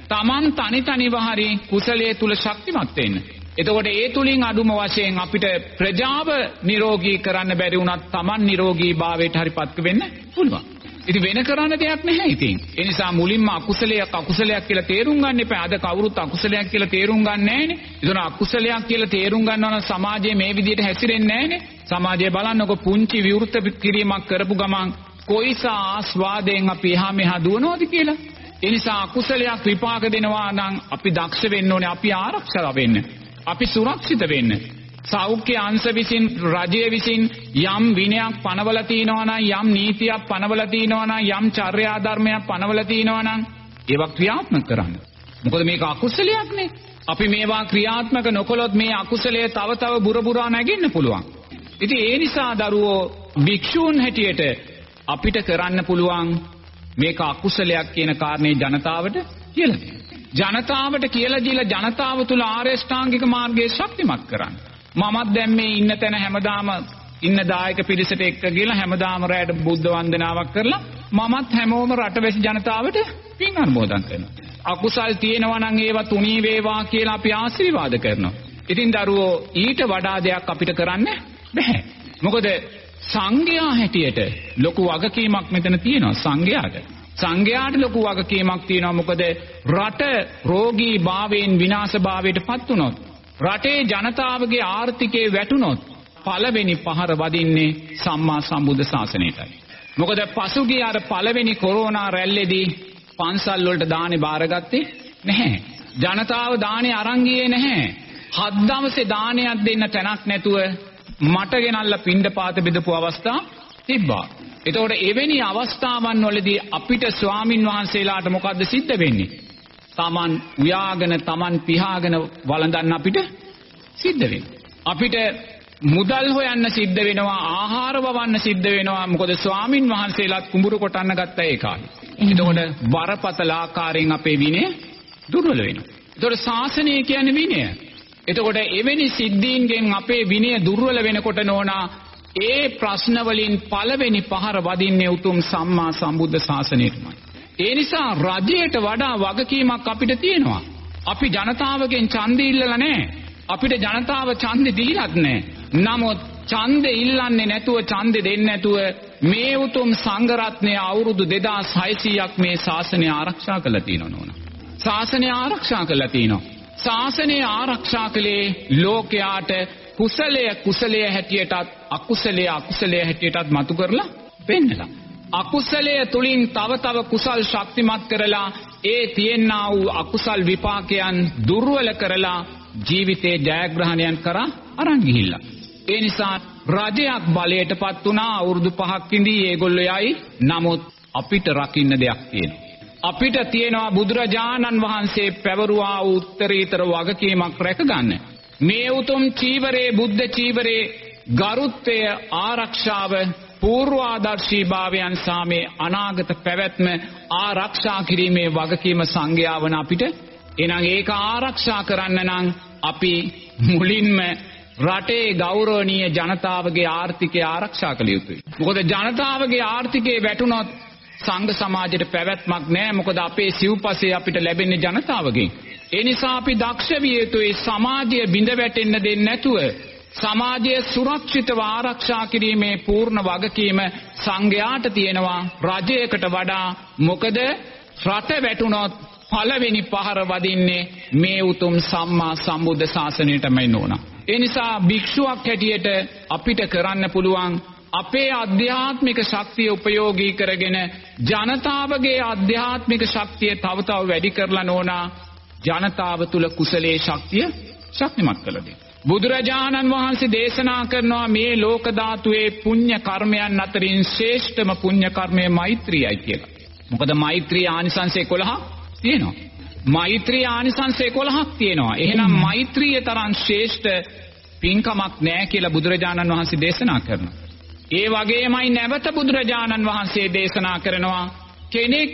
Taman තනි තනිව හරි කුසලයේ තුල ශක්තිමත් වෙන්න. එතකොට ඒ තුලින් අඩුම වශයෙන් අපිට ප්‍රජාව නිරෝගී කරන්න බැරි වුණත් Taman නිරෝගී භාවයට හරිපත් වෙන්න පුළුවන්. ඉතින් වෙන කරන්න දෙයක් නැහැ ඉතින්. ඒ නිසා මුලින්ම අකුසලයක් අකුසලයක් කියලා තේරුම් ගන්න එපා. අද කවුරුත් අකුසලයක් කියලා තේරුම් ගන්න නැහැනේ. ඒතන අකුසලයක් කියලා තේරුම් ගන්නවා නම් සමාජයේ මේ විදිහට හැසිරෙන්නේ නැහැනේ. සමාජය බලන්නකො පුංචි විවෘත කිරීමක් කරපු ගමන් කොයිසා ආස්වාදයෙන් අපි එහා මෙහා දුවනවද කියලා. ඒ නිසා අකුසලයක් විපාක දෙනවා නම් අපි දක්ෂ වෙන්න ඕනේ. අපි ආරක්ෂා වෙන්න. අපි සුරක්ෂිත වෙන්න. සෞඛ්‍ය අංශ විසින් රජය විසින් යම් විනයක් පනවලා තිනවා නම් යම් නීතියක් පනවලා තිනවා නම් යම් චර්යා ධර්මයක් පනවලා තිනවා නම් ඒවා ක්‍රියාත්මක කරන්න. මොකද මේක අකුසලයක්නේ. අපි මේවා ක්‍රියාත්මක නොකළොත් මේ අකුසලය තව තව බුරබුරා නැගෙන්න පුළුවන්. ඉතින් ඒ නිසා දරුවෝ භික්ෂූන් හැටියට අපිට කරන්න පුළුවන් මේක අකුසලයක් කියන කාරණේ ජනතාවට කියලා ජනතාවට කියලා දීලා ජනතාව තුල ආර්ය ශ්‍රාංගික මාර්ගයේ ශක්තිමත් කරන්න. මමත් දැන් මේ ඉන්න තැන හැමදාම ඉන්න දායක පිරිසට එක්ක ගිහලා හැමදාම රැයට බුද්ධ වන්දනාවක් කරලා මමත් හැමෝම රටවැසි ජනතාවට පින් අනුමෝදන් කරනවා. අකුසල් තියෙනවා නම් ඒවා තුනී වේවා කියලා අපි ආශිර්වාද කරනවා. ඉතින් දරුවෝ ඊට වඩා දෙයක් අපිට කරන්න බෑ. මොකද සංඝයා හැටියට ලොකු වගකීමක් මෙතන තියෙනවා සංඝයාට. සංඝයාට ලොකු වගකීමක් තියෙනවා මොකද රට රෝගී භාවයෙන් විනාශ භාවයට පත් වුණොත් රටේ ජනතාවගේ ආර්ථිකේ වැටුනොත් පළවෙනි පහර වදින්නේ සම්මා සම්බුද්ධ ශාසනයටයි. මොකද පසුගිය අර පළවෙනි කොරෝනා රැල්ලේදී පන්සල් වලට දානේ බාරගත්තේ නැහැ. ජනතාව දානේ අරන් ගියේ නැහැ. හත් දවසේ දානයක් දෙන්න තැනක් නැතුව මට ගෙනල්ලා පින්ඩපාත බෙදපු අවස්ථා තිබ්බා. එතකොට එවැනි අවස්ථාවන් වලදී අපිට ස්වාමින් වහන්සේලාට මොකද්ද සිද්ධ වෙන්නේ? Taman උයාගෙන Taman පිහාගෙන වළඳන්න අපිට සිද්ධ වෙනවා. අපිට මුදල් හොයන්න සිද්ධ වෙනවා ආහාර වවන්න සිද්ධ වෙනවා මොකද ස්වාමින් වහන්සේලාත් කුඹුරු කොටන්න ගත්ත ඒ කාලේ. එතකොට බරපතල ආකාරයෙන් අපේ විනය දුර්වල වෙනවා. එතකොට ශාසනය කියන්නේ විනය. එතකොට එවැනි සිද්ධීන්ගෙන් අපේ විනය දුර්වල වෙනකොට නෝනා ඒ ප්‍රශ්න වලින් පළවෙනි පහර වදින්නේ උතුම් සම්මා සම්බුද්ධ ශාසනයටමයි. ඒ නිසා රජයට වඩා වගකීමක් අපිට තියෙනවා. අපි ජනතාවගෙන් ඡන්දෙ ඉල්ලලා නැහැ. අපිට ජනතාව ඡන්දෙ දීලත් නැහැ. නමුත් ඡන්දෙ ඉල්ලන්නේ නැතුව ඡන්දෙ දෙන්නේ නැතුව මේ උතුම් සංඝ රත්නය අවුරුදු 2600ක් මේ ශාසනය ආරක්ෂා කරලා තියෙනවා නෝනා. ශාසනය ආරක්ෂා කරලා තියෙනවා. ශාසනය ආරක්ෂා කළේ ලෝකයාට කුසලය කුසලය හැටියටත් අකුසලය අකුසලය හැටියටත් මතු කරලා පෙන්නලා. අකුසලය තුලින් තව තව කුසල් ශක්තිමත් කරලා ඒ තියෙනා වූ අකුසල් විපාකයන් දුර්වල කරලා ජීවිතේ ජයග්‍රහණයන් කරා අරන් ගිහිල්ලා. ඒ නිසා රජයක් බලයටපත් වුණා අවුරුදු 5ක් ඉඳී ඒගොල්ලෝ යයි. නමුත් අපිට රකින්න දෙයක් තියෙනවා. අපිට තියෙනවා බුදුරජාණන් වහන්සේ පැවරුවා වූ උත්තරීතර වගකීමක් රැකගන්න. මේ උතුම් චීවරේ බුද්ධ චීවරේ ගරුත්වය ආරක්ෂාව පූර්වාදර්ශී භාවයන් සාමේ අනාගත පැවැත්ම ආරක්ෂා කිරීමේ වගකීම සංඝයා වන අපිට එහෙනම් ඒක ආරක්ෂා කරන්න නම් අපි මුලින්ම රටේ ගෞරවනීය ජනතාවගේ ආර්ථිකය ආරක්ෂා කළ යුතුයි. මොකද ජනතාවගේ ආර්ථිකය වැටුනොත් සංඝ සමාජයට පැවැත්මක් නැහැ. මොකද අපේ සිව්පසේ අපිට ලැබෙන්නේ ජනතාවගෙන්. ඒ නිසා අපි දක්ෂ විය යුතුයි සමාජය බිඳ වැටෙන්න දෙන්නේ නැතුව සමාජය සුරක්ෂිතව ආරක්ෂා කිරීමේ පූර්ණ වගකීම සංඝයාට තියෙනවා රජයකට වඩා මොකද රට වැටුනොත් පළවෙනි පහර වදින්නේ මේ උතුම් සම්මා සම්බුද්ධ ශාසනයටමයි නෝනා. ඒ නිසා භික්ෂුවක් හැටියට අපිට කරන්න පුළුවන් අපේ අධ්‍යාත්මික ශක්තිය උපයෝගී කරගෙන ජනතාවගේ අධ්‍යාත්මික ශක්තිය තව තව වැඩි කරලා නෝනා ජනතාව තුල කුසලයේ ශක්තිය ශක්තිමත් කළ දෙන්න. බුදුරජාණන් වහන්සේ දේශනා කරනවා මේ ලෝක ධාතුවේ පුණ්‍ය කර්මයන් අතරින් ශ්‍රේෂ්ඨම පුණ්‍ය කර්මය මෛත්‍රියයි කියලා. මොකද මෛත්‍රී ආනිසංස 11ක් තියෙනවා. මෛත්‍රී ආනිසංස 11ක් තියෙනවා. එහෙනම් මෛත්‍රිය තරම් ශ්‍රේෂ්ඨ පින්කමක් නැහැ කියලා බුදුරජාණන් වහන්සේ දේශනා කරනවා. ඒ වගේමයි නැවත බුදුරජාණන් වහන්සේ දේශනා කරනවා කෙනෙක්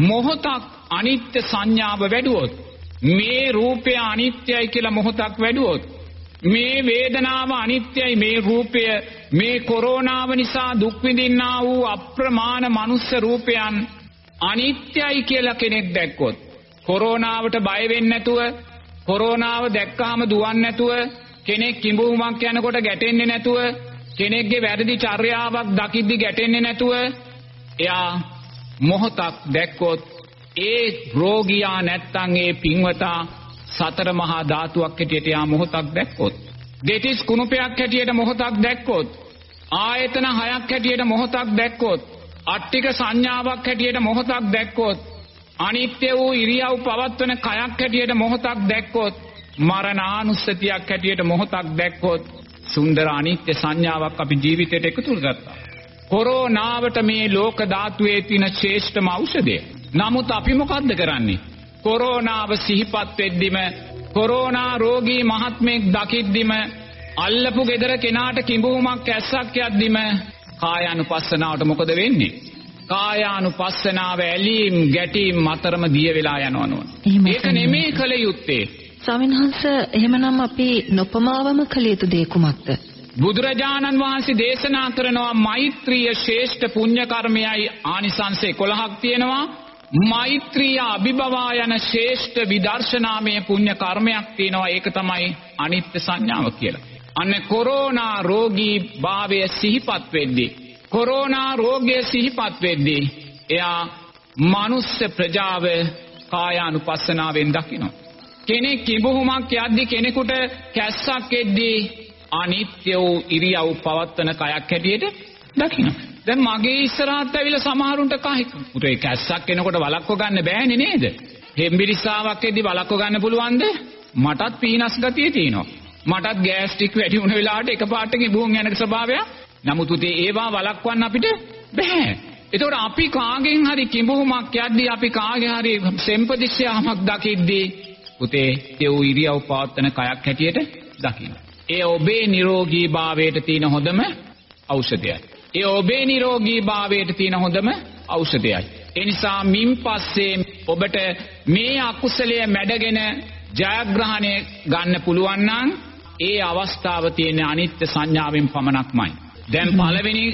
මොහොතක් අනිත්‍ය සංඥාව වැඩුවොත් මේ රූපය අනිත්‍යයි කියලා මොහොතක් වැඩුවොත් මේ වේදනාව අනිත්‍යයි මේ රූපය මේ කොරෝනාව නිසා දුක් විඳින්නා වූ අප්‍රමාණ මනුස්ස රූපයන් අනිත්‍යයි කියලා කෙනෙක් දැක්කොත් කොරෝනාවට බය වෙන්නේ නැතුව කොරෝනාව දැක්කාම දුවන්නේ නැතුව කෙනෙක් කිඹුමක් යනකොට ගැටෙන්නේ නැතුව කෙනෙක්ගේ වැරදි චර්යාවක් දකිද්දි ගැටෙන්නේ නැතුව එයා මොහොතක් දැක්කොත් ඒ රෝගියා නැත්තම් ඒ පින්වතා සතර මහා ධාතුවක් හැටියට යා මොහොතක් දැක්කොත් දෙතිස් කුණුපයක් හැටියට මොහොතක් දැක්කොත් ආයතන හයක් හැටියට මොහොතක් දැක්කොත් අට්ටික සංඥාවක් හැටියට මොහොතක් දැක්කොත් අනිත්‍ය වූ ඉරියව් පවත්වන කයක් හැටියට මොහොතක් දැක්කොත් මරණානුස්සතියක් හැටියට මොහොතක් දැක්කොත් සුන්දර අනිත්‍ය සංඥාවක් අපි ජීවිතයට එකතු කරගත්තා. කොරෝනාවට මේ ලෝක ධාතුවේ තියෙන ශ්‍රේෂ්ඨම ඖෂධය. නමුත් අපි මොකද්ද කරන්නේ? කොරෝනාව සිහිපත් වෙද්දිම කොරෝනා රෝගී මහත්මයෙක් දකිද්දිම අල්ලපු gedara කෙනාට කිඹුමක් ඇස්සක් යද්දිම කායානුපස්සනාවට මොකද වෙන්නේ? කායානුපස්සනාව ඇලීම් ගැටීම් මතරම දිය වෙලා යනවා නෝන. ඒක නෙමේ කල යුත්තේ. ස්වාමින්වහන්ස එහෙමනම් අපි නොපමාවම කළ යුතු දේ කුමක්ද? බුදුරජාණන් වහන්සේ දේශනා කරනවා මෛත්‍රිය ශ්‍රේෂ්ඨ පුණ්‍ය කර්මයයි ආනිසංස 11ක් තියෙනවා. මෛත්‍රිය අභිභවා යන ශ්‍රේෂ්ඨ විදර්ශනාමය පුණ්‍ය කර්මයක් තියෙනවා. ඒක තමයි අනිත්‍ය සංඥාව කියලා. අන්න කොරෝනා රෝගී භාවය සිහිපත් වෙද්දී කොරෝනා රෝගය සිහිපත් වෙද්දී එයා මනුස්ස ප්‍රජාව කායානුපස්සනාවෙන් දකිනවා. කෙනෙක් කිඹුහුමක් යද්දි කෙනෙකුට කැස්සක් එද්දී අනිත්‍ය වූ ඉරියව් පවත්වන කයක් හැටියට දකිනවා. දැන් මගේ ඉස්සරහත් ඇවිල්ලා සමහරුන්ට කයි පුතේ කැස්සක් එනකොට වලක්ව ගන්න බෑනේ නේද? හෙම්බිරිස්සාවක් එද්දි වලක්ව ගන්න පුළුවන්ද? මටත් පීනස් ගතිය තියෙනවා. මටත් ගෑස්ටික් වැඩි වුණ වෙලාවට එකපාරට කිඹුන් යන ස්වභාවයක්. නමුත් උතේ ඒවා වලක්වන්න අපිට බෑ. එතකොට අපි කාගෙන් හරි කිඹුමක් යද්දී අපි කාගේ හරි සෙම්පදිශ්‍යාමක් දකිද්දී පුතේ තෙව් ඉරියව් පවත්වන කයක් හැටියට දකින්න. ඒ ඔබේ නිරෝගී භාවයට තියෙන හොඳම ඖෂධයයි. ඒ ඔබේ නිරෝගී භාවයට තියෙන හොඳම ඖෂධයයි. ඒ නිසා මින් පස්සේ ඔබට මේ අකුසලය මැඩගෙන ජයග්‍රහණය ගන්න පුළුවන් නම් ඒ අවස්ථාව තියෙන අනිත්‍ය සංඥාවෙන් පමණක්මයි. දැන් පළවෙනි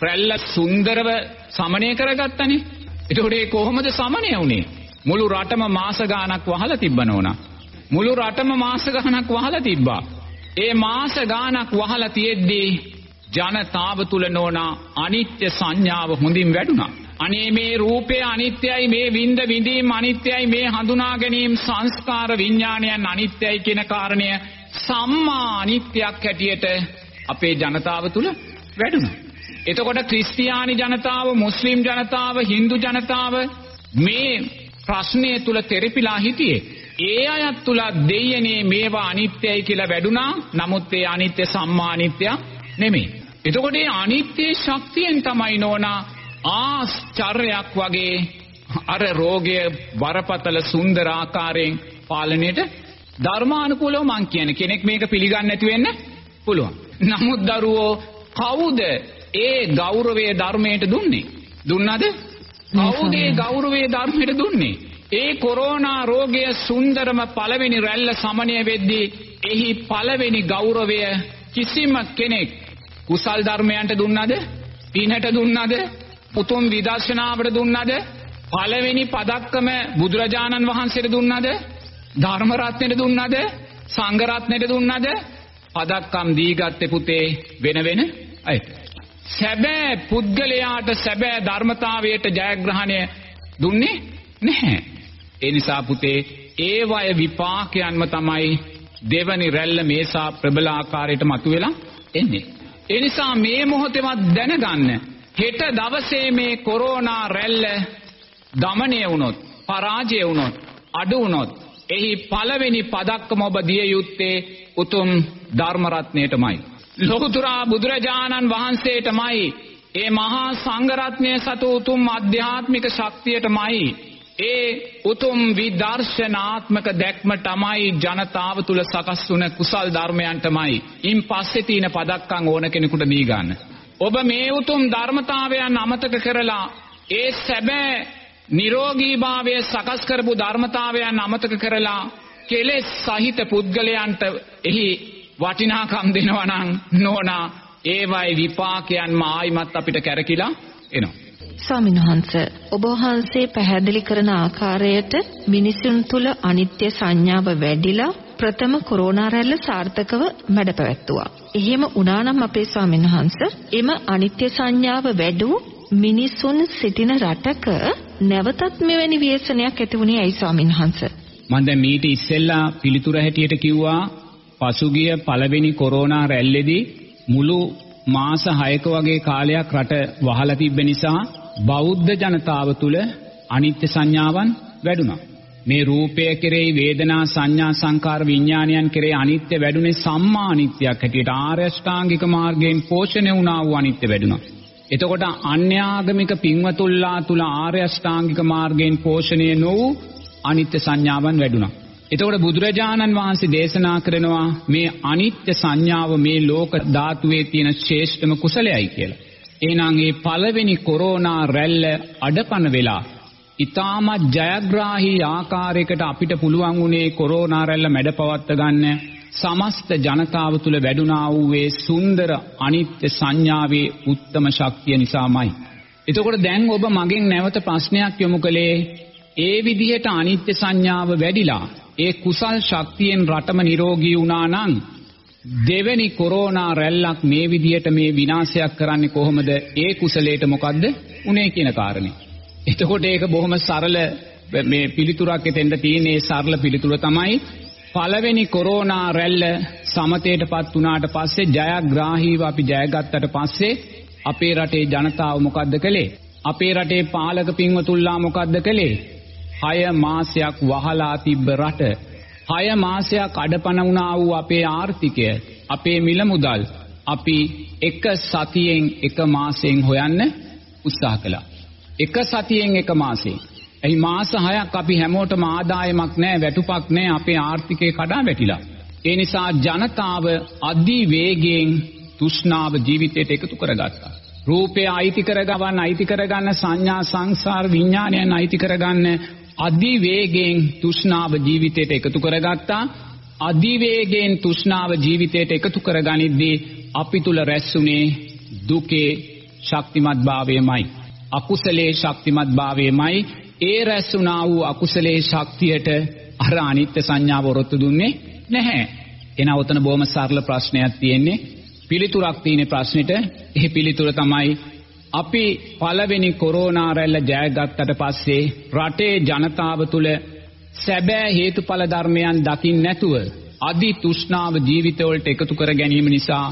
රැල්ල සුන්දරව සමනය කරගත්තනේ. එතකොට ඒ කොහොමද සමනය වුනේ? මුළු රටම මාස ගාණක් වහලා තිබ්බනෝනා. මුළු රටම මාස ගාණක් වහලා තිබ්බා. ඒ මාස ගාණක් වහලා තියෙද්දී ජනතාව තුල නෝනා අනිත්‍ය සංඥාව හොඳින් වැඩුණා. අනේ මේ රූපය අනිත්‍යයි මේ විඳ විඳීම් අනිත්‍යයි මේ හඳුනා ගැනීම සංස්කාර විඥානයන් අනිත්‍යයි කියන කාරණය සම්මා අනිත්‍යයක් හැටියට අපේ ජනතාව තුල වැඩුණා. එතකොට ක්‍රිස්තියානි ජනතාව, මුස්ලිම් ජනතාව, Hindu ජනතාව මේ ප්‍රශ්නය තුල තෙරපිලා හිටියේ. ඒ අයත් තුල දෙයනේ මේවා අනිත්‍යයි කියලා වැඩුණා. නමුත් ඒ අනිත්‍ය සම්මා අනිත්‍ය නෙමෙයි. එතකොට මේ අනිත්‍ය ශක්තියෙන් තමයි නෝනා ආශ්චර්යයක් වගේ අර රෝගය බරපතල සුන්දර ආකාරයෙන් පාලනයට ධර්මානුකූලව මං කියන්නේ කෙනෙක් මේක පිළිගන්නේ නැති වෙන්න පුළුවන්. නමුත් දරුවෝ කවුද ඒ ගෞරවයේ ධර්මයට දුන්නේ? දුන්නද? කවුද ඒ ගෞරවයේ ධර්මයට දුන්නේ? ඒ කොරෝනා රෝගය සුන්දරම පළවෙනි රැල්ල සමනය වෙද්දී එහි පළවෙනි ගෞරවය කිසිම කෙනෙක් කුසල් ධර්මයන්ට දුන්නද? පිනට දුන්නද? පුතුම් විදර්ශනාවට දුන්නද? පළවෙනි පදක්කම බුදුරජාණන් වහන්සේට දුන්නද? ධර්ම රත්නෙට දුන්නද? සංඝ රත්නෙට දුන්නද? පදක්කම් දීගත්තේ පුතේ වෙන වෙන අයට. සැබෑ පුද්ගලයාට සැබෑ ධර්මතාවයට ජයග්‍රහණය දුන්නේ නැහැ. ඒ නිසා පුතේ ඒ වය විපාකයන්ම තමයි දෙවනි රැල්ල මේසා ප්‍රබල ආකාරයට මතුවෙලා එන්නේ. ඒ නිසා මේ මොහොතේවත් දැනගන්න හෙට දවසේ මේ කොරෝනා රැල්ල দমনය වුණොත් පරාජය වුණොත් අඩු වුණොත් එහි පළවෙනි පදක්කම ඔබ දිය යුත්තේ උතුම් ධර්ම රත්නයටමයි. ලෝතුරා බුදුරජාණන් වහන්සේටමයි. ඒ මහා සංඝරත්නය සතු උතුම් අධ්‍යාත්මික ශක්තියටමයි. ඒ උතුම් විදර්ශනාත්මක දැක්ම තමයි ජනතාව තුල සකස් වුණ කුසල් ධර්මයන්ටමයි. ඉන් පස්සේ තියෙන පදක්කම් ඕන කෙනෙකුට දී ගන්න. ඔබ මේ උතුම් ධර්මතාවයන් අමතක කරලා ඒ සැබෑ නිරෝගීභාවය සකස් කරපු ධර්මතාවයන් අමතක කරලා කෙලෙස් සහිත පුද්ගලයන්ට එහි වටිනාකම් දෙනවා නම් නෝනා ඒවයි විපාකයන්ම ආයිමත් අපිට කැරකිලා එනවා. ස්වාමින්වහන්ස ඔබ වහන්සේ පැහැදිලි කරන ආකාරයට මිනිසුන් තුල අනිත්‍ය සංඥාව වැඩිලා ප්‍රථම කොරෝනා රැල්ල සාර්ථකව මැඩ පැවැත්තුවා. එහෙම වුණා නම් අපේ ස්වාමින්වහන්ස එම අනිත්‍ය සංඥාව වැඩි මිනිසුන් සිටින රටක නැවතත් මෙවැනි ව්‍යසනයක් ඇති වුණේ ඇයි ස්වාමින්වහන්ස? මම දැන් මීට ඉස්සෙල්ලා පිළිතුර හැටියට කිව්වා පසුගිය පළවෙනි කොරෝනා රැල්ලේදී මුළු මාස 6ක වගේ කාලයක් රට වහලා තිබ්බ නිසා බෞද්ධ ජනතාව තුල අනිත්‍ය සංඥාවන් වැඩුණා. මේ රූපය කෙරෙහි වේදනා සංඥා සංකාර විඥානයන් කෙරෙහි අනිත්‍ය වැඩුනේ සම්මා අනිත්‍යයක් හැටියට ආර්ය අෂ්ටාංගික මාර්ගයෙන් පෝෂණය වුණා වූ අනිත්‍ය වැඩුණා. එතකොට අන්‍යාගමික පින්වතුල්ලා තුල ආර්ය අෂ්ටාංගික මාර්ගයෙන් පෝෂණය නොවූ අනිත්‍ය සංඥාවන් වැඩුණා. එතකොට බුදුරජාණන් වහන්සේ දේශනා කරනවා මේ අනිත්‍ය සංඥාව මේ ලෝක ධාතුවේ තියෙන ශ්‍රේෂ්ඨම කුසලයයි කියලා. එහෙනම් මේ පළවෙනි කොරෝනා රැල්ල අඩපණ වෙලා ඊටමත් ජයග්‍රාහී ආකාරයකට අපිට පුළුවන් වුණේ කොරෝනා රැල්ල මැඩපවත්ත ගන්න සමස්ත ජනතාව තුල වැඩුණා වූ ඒ සුන්දර අනිත්‍ය සංඥාවේ උත්තම ශක්තිය නිසාමයි. එතකොට දැන් ඔබ මගෙන් නැවත ප්‍රශ්නයක් යොමු කළේ ඒ විදිහට අනිත්‍ය සංඥාව වැඩිලා ඒ කුසල් ශක්තියෙන් රටම නිරෝගී වුණා නම් දෙවෙනි කොරෝනා රැල්ලක් මේ විදිහට මේ විනාශයක් කරන්නේ කොහොමද? ඒ කුසලයට මොකද්ද උනේ කියන කාරණේ. එතකොට ඒක බොහොම සරල මේ පිළිතුරක් එතෙන්ද තියෙන ඒ සරල පිළිතුර තමයි පළවෙනි කොරෝනා රැල්ල සමතේටපත් වුණාට පස්සේ ජයග්‍රාහීව අපි ජයගත්තට පස්සේ අපේ රටේ ජනතාව මොකද්ද කළේ? අපේ රටේ පාලක පින්වතුන්ලා මොකද්ද කළේ? 6 මාසයක් වහලා තිබ්බ රට 6 මාසයක් අඩපණ වුණා වූ අපේ ආර්ථිකය අපේ මිල මුදල් අපි එක සතියෙන් එක මාසෙන් හොයන්න උත්සාහ කළා. එක සතියෙන් එක මාසෙන්. එහි මාස 6ක් අපි හැමෝටම ආදායමක් නැහැ, වැටුපක් නැහැ, අපේ ආර්ථිකය කඩා වැටිලා. ඒ නිසා ජනතාව අධි වේගයෙන් තෘෂ්ණාව ජීවිතයට එකතු කරගත්තා. රූපය අයිති කරගවන්න අයිති කරගන්න සංඥා සංසාර විඥානයන් අයිති කරගන්න අධි වේගයෙන් තෘෂ්ණාව ජීවිතයට එකතු කරගත්තා. අධි වේගයෙන් තෘෂ්ණාව ජීවිතයට එකතු කරගනිද්දී අපි තුල රැස්ුනේ දුකේ ශක්තිමත් භාවයමයි. අකුසලේ ශක්තිමත් භාවයමයි. ඒ රැස්ුණා වූ අකුසලේ ශක්තියට අර අනිත්‍ය සංඥාව වරොත්තු දුන්නේ නැහැ. එන උතන බොහොම සරල ප්‍රශ්නයක් තියෙන්නේ. පිළිතුරක් තියෙන ප්‍රශ්නෙට ඒ පිළිතුර තමයි අපි පළවෙනි කොරෝනා රැල්ල ජයගත්තට පස්සේ රටේ ජනතාව තුළ සැබෑ හේතුඵල ධර්මයන් දකින්න නැතුව අදි තෘෂ්ණාව ජීවිතවලට එකතු කර ගැනීම නිසා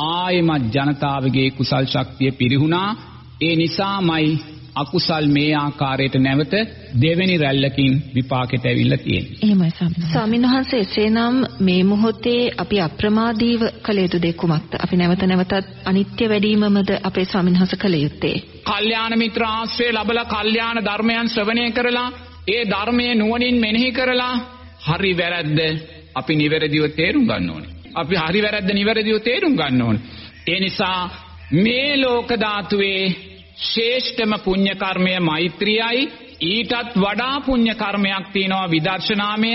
ආයෙමත් ජනතාවගේ කුසල් ශක්තිය පිරිහුණා. ඒ නිසාමයි අකුසල් මේ ආකාරයට නැවත දෙවෙනි රැල්ලකින් විපාකෙට ඇවිල්ලා තියෙන්නේ. එහෙමයි ස්වාමීන් වහන්සේ එසේනම් මේ මොහොතේ අපි අප්‍රමාදීව කළ යුතු දේ කුමක්ද? අපි නැවත නැවතත් අනිත්‍ය වැඩිවීමමද අපේ ස්වාමීන් වහන්සේ කළ යුත්තේ? කල්යාණ මිත්‍ර ආශ්‍රය ලැබලා කල්යාණ ධර්මයන් ශ්‍රවණය කරලා ඒ ධර්මයේ නුවණින් මෙනෙහි කරලා හරි වැරද්ද අපි නිවැරදිව තේරුම් ගන්න ඕනේ. අපි හරි වැරද්ද නිවැරදිව තේරුම් ගන්න ඕනේ. ඒ නිසා මේ ලෝක ධාතුවේ ශ්‍රේෂ්ඨම පුණ්‍ය කර්මය මෛත්‍රියයි ඊටත් වඩා පුණ්‍ය කර්මයක් තියෙනවා විදර්ශනාමය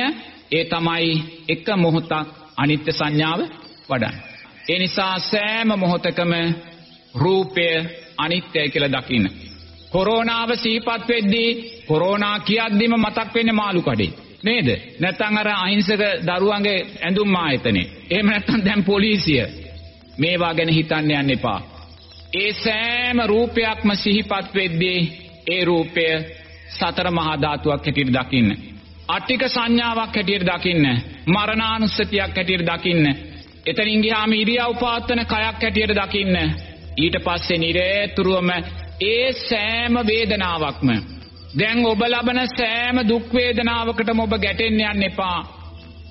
ඒ තමයි එක මොහොතක් අනිත්‍ය සංඥාව වඩන්න. ඒ නිසා සෑම මොහොතකම රූපය අනිත්‍යයි කියලා දකින්න. කොරෝනාව සීපත් වෙද්දී කොරෝනා කියද්දිම මතක් වෙන්නේ මාළු කඩේ. නේද? නැත්නම් අර අහිංසක දරුවන්ගේ ඇඳුම් ආයතනේ. එහෙම නැත්නම් දැන් පොලිසිය. මේවා ගැන හිතන්න යන්න එපා. ඒ සෑම රූපයක්ම සිහිපත් වෙද්දී ඒ රූපය සතර මහා ධාතුවක් හැටියට දකින්න. අට්ටික සංඥාවක් හැටියට දකින්න. මරණානුස්සතියක් හැටියට දකින්න. එතනින් ගියාම ඉරියව් පාත්තන කයක් හැටියට දකින්න. ඊට පස්සේ නිරේතුරුවම ඒ සෑම වේදනාවක්ම දැන් ඔබ ලබන සෑම දුක් වේදනාවකටම ඔබ ගැටෙන්න යන්න එපා.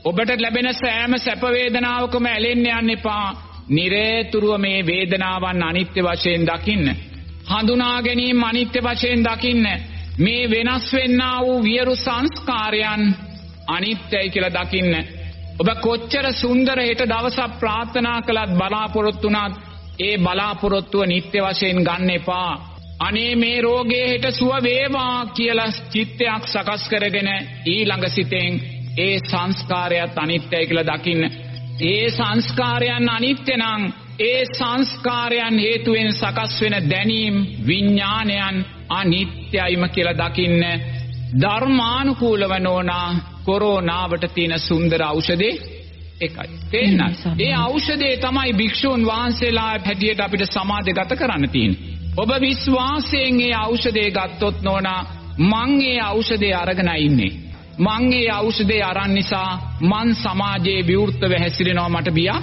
ඔබට ලැබෙන සෑම සැප වේදනාවකම ඇලෙන්න යන්න එපා. නිරේතුරුව මේ වේදනාවන් අනිත්‍ය වශයෙන් දකින්න. හඳුනා ගැනීම අනිත්‍ය වශයෙන් දකින්න. මේ වෙනස් වෙන්නා වූ වියරු සංස්කාරයන් අනිත්‍යයි කියලා දකින්න. ඔබ කොච්චර සුන්දර හෙට දවසක් ප්‍රාර්ථනා කළත් බලාපොරොත්තු වුණත් ඒ බලාපොරොත්තුව නිත්‍ය වශයෙන් ගන්න එපා. අනේ මේ රෝගේ හෙට සුව වේවා කියලා චිත්තයක් සකස් කරගෙන ඊළඟ සිතෙන් ඒ සංස්කාරයත් අනිත්‍යයි කියලා දකින්න. ඒ සංස්කාරයන් අනිත්‍ය නම් ඒ සංස්කාරයන් හේතුවෙන් සකස් වෙන දැනීම් විඥානයන් අනිත්‍යයිම කියලා දකින්න ධර්මානුකූලව නෝනා කොරෝනාවට තියෙන සුන්දර ඖෂධේ එකයි. තේන්නත්? ඒ ඖෂධේ තමයි භික්ෂුන් වහන්සේලා හැටියට අපිට සමාදගත කරන්න තියෙන්නේ. ඔබ විශ්වාසයෙන් ඒ ඖෂධේ ගත්තොත් නෝනා මං ඒ ඖෂධේ අරගෙන ඉන්නේ. මං ඒ ඖෂධේ අරන් නිසා මං සමාජයේ විවෘතව හැසිරෙනවා මට බියක්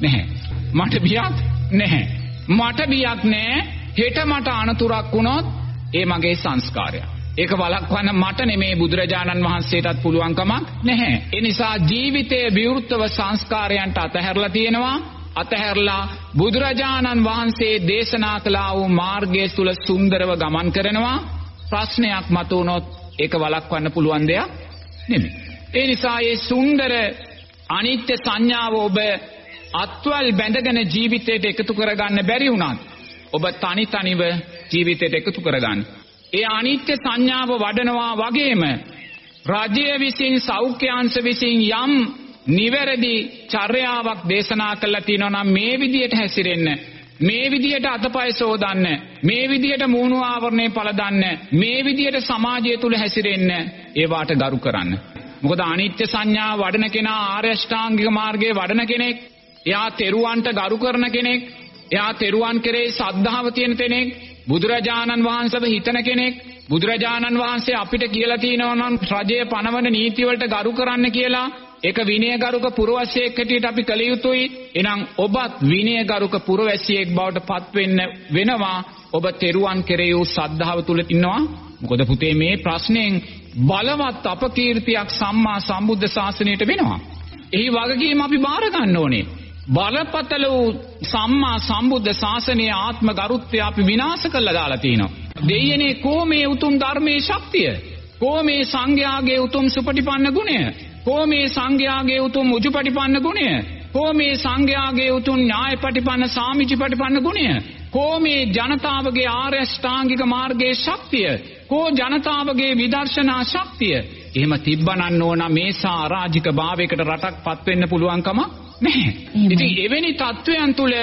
නැහැ. මට බියක් නැහැ. මට බියක් නැහැ. හෙට මට අනතුරක් වුණොත් ඒ මගේ සංස්කාරය. ඒක වළක්වන්න මට නෙමේ බුදුරජාණන් වහන්සේටත් පුළුවන් කමක් නැහැ. ඒ නිසා ජීවිතයේ විවෘතව සංස්කාරයන්ට අතහැරලා තියෙනවා. අතහැරලා බුදුරජාණන් වහන්සේ දේශනා කළා වූ මාර්ගය තුල සුන්දරව ගමන් කරනවා. ප්‍රශ්නයක් මතුවනොත් ඒක වළක්වන්න පුළුවන් දෙයක් නෙමෙයි. ඒ නිසා මේ සුන්දර අනිත්‍ය සංඥාව ඔබ අත්වල් බැඳගෙන ජීවිතයට එකතු කරගන්න බැරි වුණත් ඔබ තනි තනිව ජීවිතයට එකතු කරගන්න. ඒ අනිත්‍ය සංඥාව වඩනවා වගේම රජය විසින් සෞඛ්‍යාංශ විසින් යම් නිවැරදි චර්යාවක් දේශනා කළා තියෙනවා නම් මේ විදියට හැසිරෙන්න මේ විදියට අතපය සෝදන්න මේ විදියට මූණු ආවරණය පළදන්න මේ විදියට සමාජය තුල හැසිරෙන්න ඒවාට ගරු කරන්න. මොකද අනිත්‍ය සංඥා වඩන කෙනා ආර්ය අෂ්ටාංගික මාර්ගයේ වඩන කෙනෙක්. එයා තෙරුවන්ට ගරු කරන කෙනෙක්. එයා තෙරුවන් කෙරෙහි සද්ධාව තියෙන කෙනෙක් බුදුරජාණන් වහන්සේව හිතන කෙනෙක්. බුදුරජාණන් වහන්සේ අපිට කියලා තියෙනවා නම් රජයේ පනවන නීති වලට ගරු කරන්න කියලා ඒක විනයගරුක පුරවැසියෙක් හැටියට අපි කළ යුතුයි. එහෙනම් ඔබත් විනයගරුක පුරවැසියෙක් බවට පත් වෙන්න වෙනවා. ඔබ තෙරුවන් කෙරෙහි වූ සද්ධාව තුල ඉන්නවා. මොකද පුතේ මේ ප්‍රශ්නෙන් බලවත් අපකීර්තියක් සම්මා සම්බුද්ධ ශාසනයට වෙනවා. එහි වගකීම අපි බාර ගන්න ඕනේ. බලපතල වූ සම්මා සම්බුද්ධ ශාසනයේ ආත්ම ගරුත්වය අපි විනාශ කළා දාලා තිනවා. දෙයනේ කෝ මේ උතුම් ධර්මයේ ශක්තිය? කෝ මේ සංඝයාගේ උතුම් සුපටිපන්න ගුණය? කෝ මේ සංඝයාගේ උතුම් උජුපටිපන්න ගුණය? කෝ මේ සංඝයාගේ උතුම් ඥායපටිපන්න සාමිචිපටිපන්න ගුණය? කෝ මේ ජනතාවගේ ආර්ය අෂ්ටාංගික මාර්ගයේ ශක්තිය? කෝ ජනතාවගේ විදර්ශනා ශක්තිය? එහෙම තිබ්බනන්න ඕන මේසා අරාජික භාවයකට රටක් පත් වෙන්න පුළුවන්කම නැහැ. ඉතින් එවැනි තත්වයන් තුල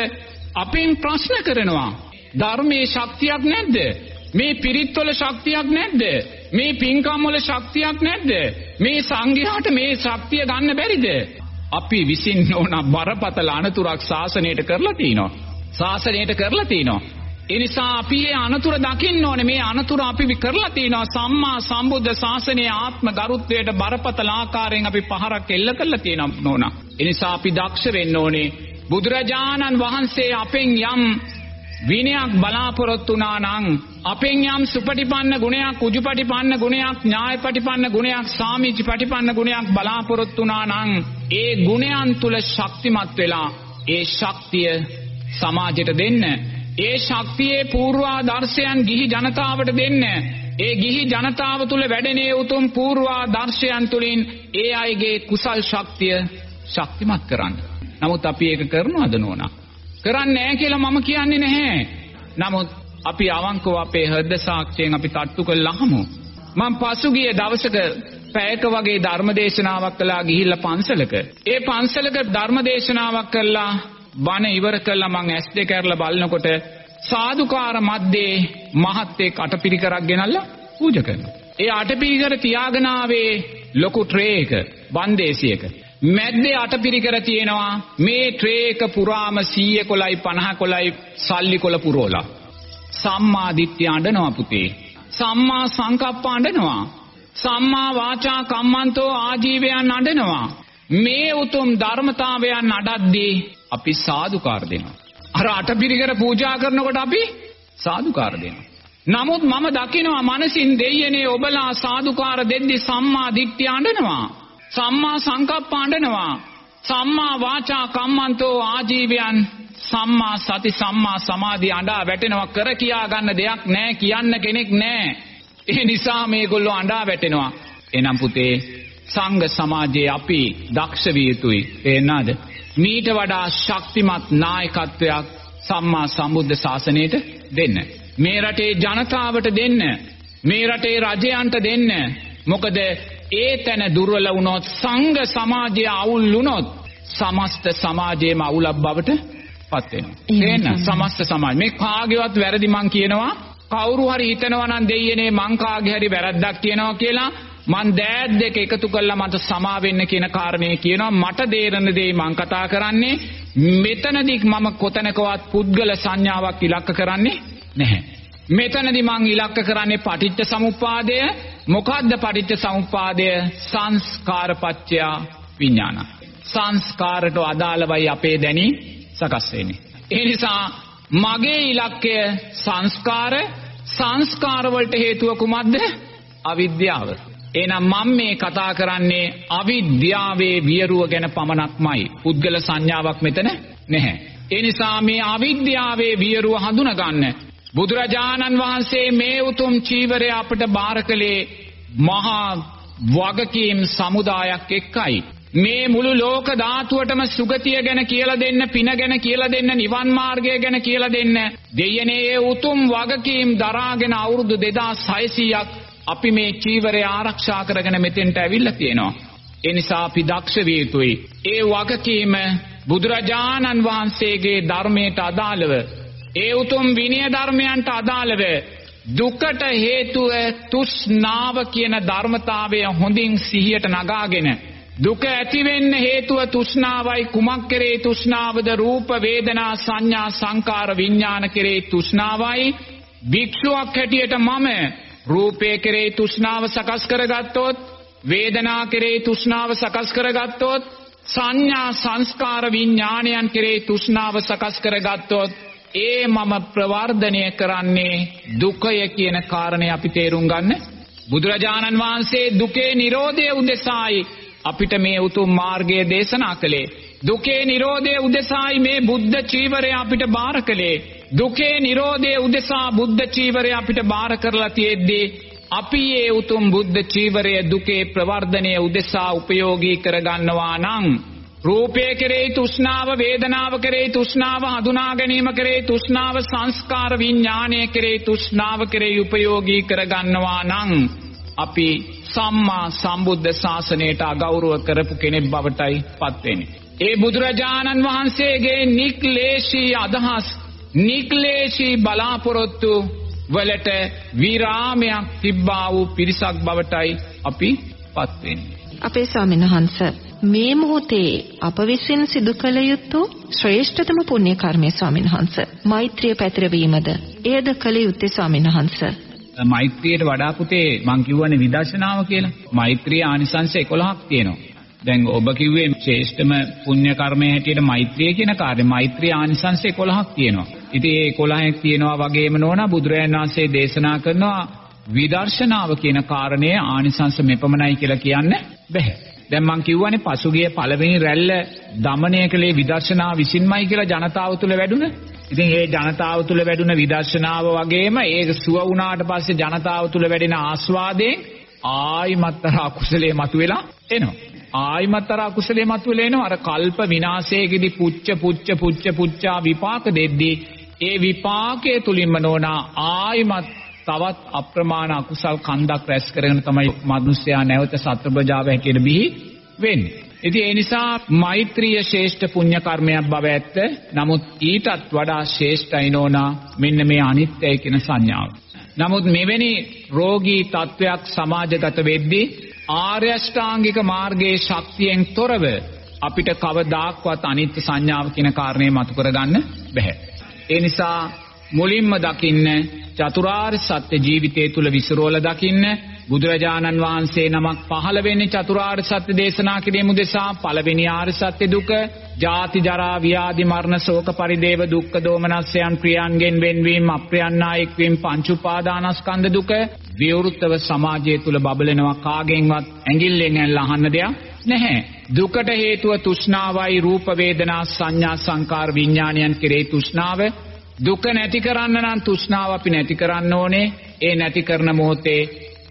අපෙන් ප්‍රශ්න කරනවා. ධර්මයේ ශක්තියක් නැද්ද? මේ පිරිත්වල ශක්තියක් නැද්ද? මේ පින්කම් වල ශක්තියක් නැද්ද? මේ සංඝයාට මේ ශක්තිය ගන්න බැරිද? අපි විසින් ඕන බරපතල අනතුරක් ශාසනයට කරලා තිනවා. ශාසනයට කරලා තිනවා. ඒ නිසා අපි මේ අනතුර දකින්න ඕනේ. මේ අනතුර අපි කරලා තිනවා සම්මා සම්බුද්ධ ශාසනයේ ආත්ම ගරුත්වයට බරපතල ආකාරයෙන් අපි පහරක් එල්ල කරලා තියෙනවා නෝනා. ඒ නිසා අපි දක්ෂ වෙන්න ඕනේ. බුදුරජාණන් වහන්සේ අපෙන් යම් විනයක් බලාපොරොත්තු වුණා නම් අපෙන් යම් සුපටිපන්න ගුණයක් උජුපටිපන්න ගුණයක් ඥායපටිපන්න ගුණයක් සාමිචිපටිපන්න ගුණයක් බලාපොරොත්තු වුණා නම් ඒ ගුණයන් තුල ශක්තිමත් වෙලා ඒ ශක්තිය සමාජයට දෙන්න ඒ ශක්තියේ පූර්වාදර්ශයන් ගිහි ජනතාවට දෙන්න ඒ ගිහි ජනතාව තුල වැඩෙනේ උතුම් පූර්වාදර්ශයන් තුලින් ඒ අයගේ කුසල් ශක්තිය ශක්තිමත් කරන්න. නමුත් අපි ඒක කරනවද නෝනා? කරන්නේ නැහැ කියලා මම කියන්නේ නැහැ. නමුත් අපි අවංකව අපේ හෘද සාක්ෂියෙන් අපි තට්ටු කළාමු. මම පසුගිය දවසක පැයක වගේ ධර්මදේශනාවක් කළා ගිහිල්ලා පන්සලක. ඒ පන්සලක ධර්මදේශනාවක් කළා බණ ඉවර කළා මං ඇස් දෙක අරලා බලනකොට සාදුකාර මැද්දේ මහත්තයෙක් අටපිරිකරක් ගෙනල්ලා පූජා කරනවා. ඒ අටපිරිකර තියාගෙන ආවේ ලොකු ට්‍රේ එක බන්දේසියක. මැද්දේ අටපිරිකර තියෙනවා මේ ට්‍රේ එක පුරාම 100 කොලයි 50 කොලයි සල්ලි කොල පුරවලා. සම්මා දිට්ඨිය අඬනවා පුතේ. සම්මා සංකප්ප අඬනවා. සම්මා වාචා කම්මන්තෝ ආජීවයන් අඬනවා. මේ උතුම් ධර්මතාවයන් අඩද්දී අපි සාදුකාර දෙනවා. අර අටපිරිකර පූජා කරනකොට අපි සාදුකාර දෙනවා. නමුත් මම දකිනවා මනසින් දෙයියනේ ඔබලා සාදුකාර දෙද්දි සම්මා දිට්ඨිය අඬනවා. සම්මා සංකප්ප අඬනවා. සම්මා වාචා කම්මන්තෝ ආජීවයන් සම්මා සති සම්මා සමාධි අඬා වැටෙනවා කර කියා ගන්න දෙයක් නැහැ කියන්න කෙනෙක් නැහැ. ඒ නිසා මේගොල්ලෝ අඬා වැටෙනවා. එනම් පුතේ සංඝ සමාජයේ අපි දක්ෂ විය යුතුයි. තේරෙනවද? මීට වඩා ශක්තිමත් නායකත්වයක් සම්මා සම්බුද්ධ ශාසනයට දෙන්න. මේ රටේ ජනතාවට දෙන්න. මේ රටේ රජයන්ට දෙන්න. මොකද ඒ තැන දුර්වල වුණොත් සංඝ සමාජය අවුල් වුණොත් සමස්ත සමාජයේම අවුලක් බවට පත් වෙනවා. තේන්න? සමස්ත සමාජ. මේ කාගේවත් වැරදි මං කියනවා. කවුරු හරි හිතනවා නම් දෙයියනේ මං කාගේ හරි වැරද්දක් කියනවා කියලා මං දෑත් දෙක එකතු කළා මට සමා වෙන්න කියන කාරණේ කියනවා. මට දේරන දේ මං කතා කරන්නේ මෙතනදී මම කොතනකවත් පුද්ගල සංඥාවක් ඉලක්ක කරන්නේ නැහැ. මෙතනදී මං ඉලක්ක කරන්නේ පටිච්ච සමුප්පාදය. මොකද්ද පටිච්ච සමුප්පාදය? සංස්කාරපච්චය විඥාන. සංස්කාරට අදාළවයි අපේ දැනි සකස් වෙන්නේ. ඒ නිසා මගේ ඉලක්කය සංස්කාර සංස්කාර වලට හේතුව කුමක්ද? අවිද්‍යාව. එහෙනම් මම මේ කතා කරන්නේ අවිද්‍යාවේ වියරුව ගැන පමණක්මයි. පුද්ගල සංඥාවක් මෙතන නැහැ. ඒ නිසා මේ අවිද්‍යාවේ වියරුව හඳුනා ගන්න බුදුරජාණන් වහන්සේ මේ උතුම් චීවරය අපට බාර කළේ මහා වගකීම් සමුදායක් එක්කයි. මේ මුළු ලෝක ධාතුවටම සුගතිය ගැන කියලා දෙන්න, පින ගැන කියලා දෙන්න, නිවන් මාර්ගය ගැන කියලා දෙන්න. දෙයනේ උතුම් වගකීම් දරාගෙන අවුරුදු 2600ක් අපි මේ චීවරය ආරක්ෂා කරගෙන මෙතෙන්ට ඇවිල්ලා තියෙනවා. ඒ නිසා අපි දක්ෂ විය යුතුයි. ඒ වගකීම බුදුරජාණන් වහන්සේගේ ධර්මයට අදාළව ඒ උතුම් විනය ධර්මයන්ට අදාළව දුකට හේතුව තෘෂ්ණාව කියන ධර්මතාවය හොඳින් සිහියට නගාගෙන දුක ඇති වෙන්න හේතුව තෘෂ්ණාවයි. කුමක් කෙරේ තෘෂ්ණාවද? රූප වේදනා සංඥා සංකාර විඥාන කෙරේ තෘෂ්ණාවයි. භික්ෂුවක් හැටියට මම රූපේ කෙරේ තෘෂ්ණාව සකස් කරගත්තොත් වේදනා කෙරේ තෘෂ්ණාව සකස් කරගත්තොත් සංඥා සංස්කාර විඥානයන් කෙරේ තෘෂ්ණාව සකස් කරගත්තොත් ඒ මම ප්‍රවර්ධනය කරන්නේ දුකය කියන කාරණේ අපි තේරුම් ගන්න. බුදුරජාණන් වහන්සේ දුකේ Nirodhe උදෙසායි අපිට මේ උතුම් මාර්ගය දේශනා කළේ. දුකේ Nirodhe උදෙසායි මේ බුද්ධ චීවරය අපිට බාර කළේ. දුකේ Nirodhe උදෙසා බුද්ධ චීවරය අපිට බාර කරලා තියෙද්දී අපි ඒ උතුම් බුද්ධ චීවරය දුකේ ප්‍රවර්ධනය උදෙසා උපයෝගී කරගන්නවා නම් රූපය කෙරෙහි තෘෂ්ණාව වේදනාව කෙරෙහි තෘෂ්ණාව හඳුනා ගැනීම කෙරෙහි තෘෂ්ණාව සංස්කාර විඥානය කෙරෙහි තෘෂ්ණාව කෙරෙහි උපයෝගී කරගන්නවා නම් අපි සම්මා සම්බුද්ධ ශාසනයට අගෞරව කරපු කෙනෙක් බවටයි පත් වෙන්නේ. ඒ බුදුරජාණන් වහන්සේගේ නික්ලේශී අදහස් නික්ලේශී බලාපොරොත්තු වලට විරාමයක් තිබ්බා වූ පිරිසක් බවටයි අපි පත් වෙන්නේ. අපේ ස්වාමීන් වහන්සේ මේ මොහොතේ අප විසින් සිදු කළ යුතු ශ්‍රේෂ්ඨතම පුණ්‍ය කර්මය ස්වාමීන් වහන්සේ මෛත්‍රිය පැතිරවීමද එයද කළ යුත්තේ ස්වාමීන් වහන්සේ මෛත්‍රියට වඩා පුතේ මං කියවනේ විදර්ශනාව කියලා. මෛත්‍රිය ආනිසංශ 11ක් තියෙනවා. දැන් ඔබ කිව්වේ ශ්‍රේෂ්ඨම පුණ්‍ය කර්මය හැටියට මෛත්‍රිය කියන කාර්යය. මෛත්‍රිය ආනිසංශ 11ක් තියෙනවා. ඉතින් ඒ 11ක් තියෙනවා වගේම නෝනා බුදුරජාණන් වහන්සේ දේශනා කරනවා විදර්ශනාව කියන කාරණය ආනිසංශ මෙපමණයි කියලා කියන්න බැහැ. දැන් මං කියවනේ පසුගිය පළවෙනි රැල්ල দমনය කළේ විදර්ශනාව විසින්මයි කියලා ජනතාව තුළ වැඩුණා. ඉතින් ඒ ජනතාව තුළ වැඩුණ විදර්ශනාව වගේම ඒක සුව වුණාට පස්සේ ජනතාව තුළ වැඩෙන ආස්වාදයෙන් ආයිමත්තර අකුසලයේ මතුවෙලා එනවා. ආයිමත්තර අකුසලයේ මතුවෙලා එනවා. අර කල්ප විනාශයේදී පුච්ච පුච්ච පුච්ච පුච්චා විපාක දෙද්දී ඒ විපාකයේ තුලින්ම නෝනා ආයිමත් තවත් අප්‍රමාණ අකුසල් කන්දක් රැස් කරගෙන තමයි මනුස්සයා නැවත සත්‍ය ප්‍රජාව හැටියට බිහි වෙන්නේ. ඉතින් ඒ නිසා මෛත්‍රිය ශ්‍රේෂ්ඨ පුණ්‍ය කර්මයක් බව ඇත්ත. නමුත් ඊටත් වඩා ශ්‍රේෂ්ඨයි නෝනා මෙන්න මේ අනිත්‍යයි කියන සංඥාව. නමුත් මෙවැනි රෝගී තත්වයක් සමාජගත වෙද්දී ආර්ය අෂ්ටාංගික මාර්ගයේ ශක්තියෙන් තොරව අපිට කවදාක්වත් අනිත්‍ය සංඥාව කියන කාරණේ මතු කරගන්න බැහැ. ඒ නිසා මුලින්ම දකින්න චතුරාර්ය සත්‍ය ජීවිතය තුල විසිරෝල දකින්න බුදුරජාණන් වහන්සේ නමක් පහළ වෙන්නේ චතුරාර්ය සත්‍ය දේශනා කිරීම උදෙසා පළවෙනි ආර්ය සත්‍ය දුක ජාති ජරා ව්‍යාධි මරණ ශෝක පරිදේව දුක්ඛ දෝමනස්යන් ප්‍රියන්ගෙන් වෙන්වීම අප්‍රියන්නා එක්වීම පංච උපාදානස්කන්ධ දුක විවෘතව සමාජය තුල බබලනවා. කාගෙන්වත් ඇඟිල්ලෙන් ඇල්ල අහන්න දෙයක් නැහැ. දුකට හේතුව තෘෂ්ණාවයි රූප වේදනා සංඥා සංකාර විඥානයන් කෙරෙහි තෘෂ්ණාව. දුක නැති කරන්න නම් තෘෂ්ණාව අපි නැති කරන්න ඕනේ. ඒ නැති කරන මොහොතේ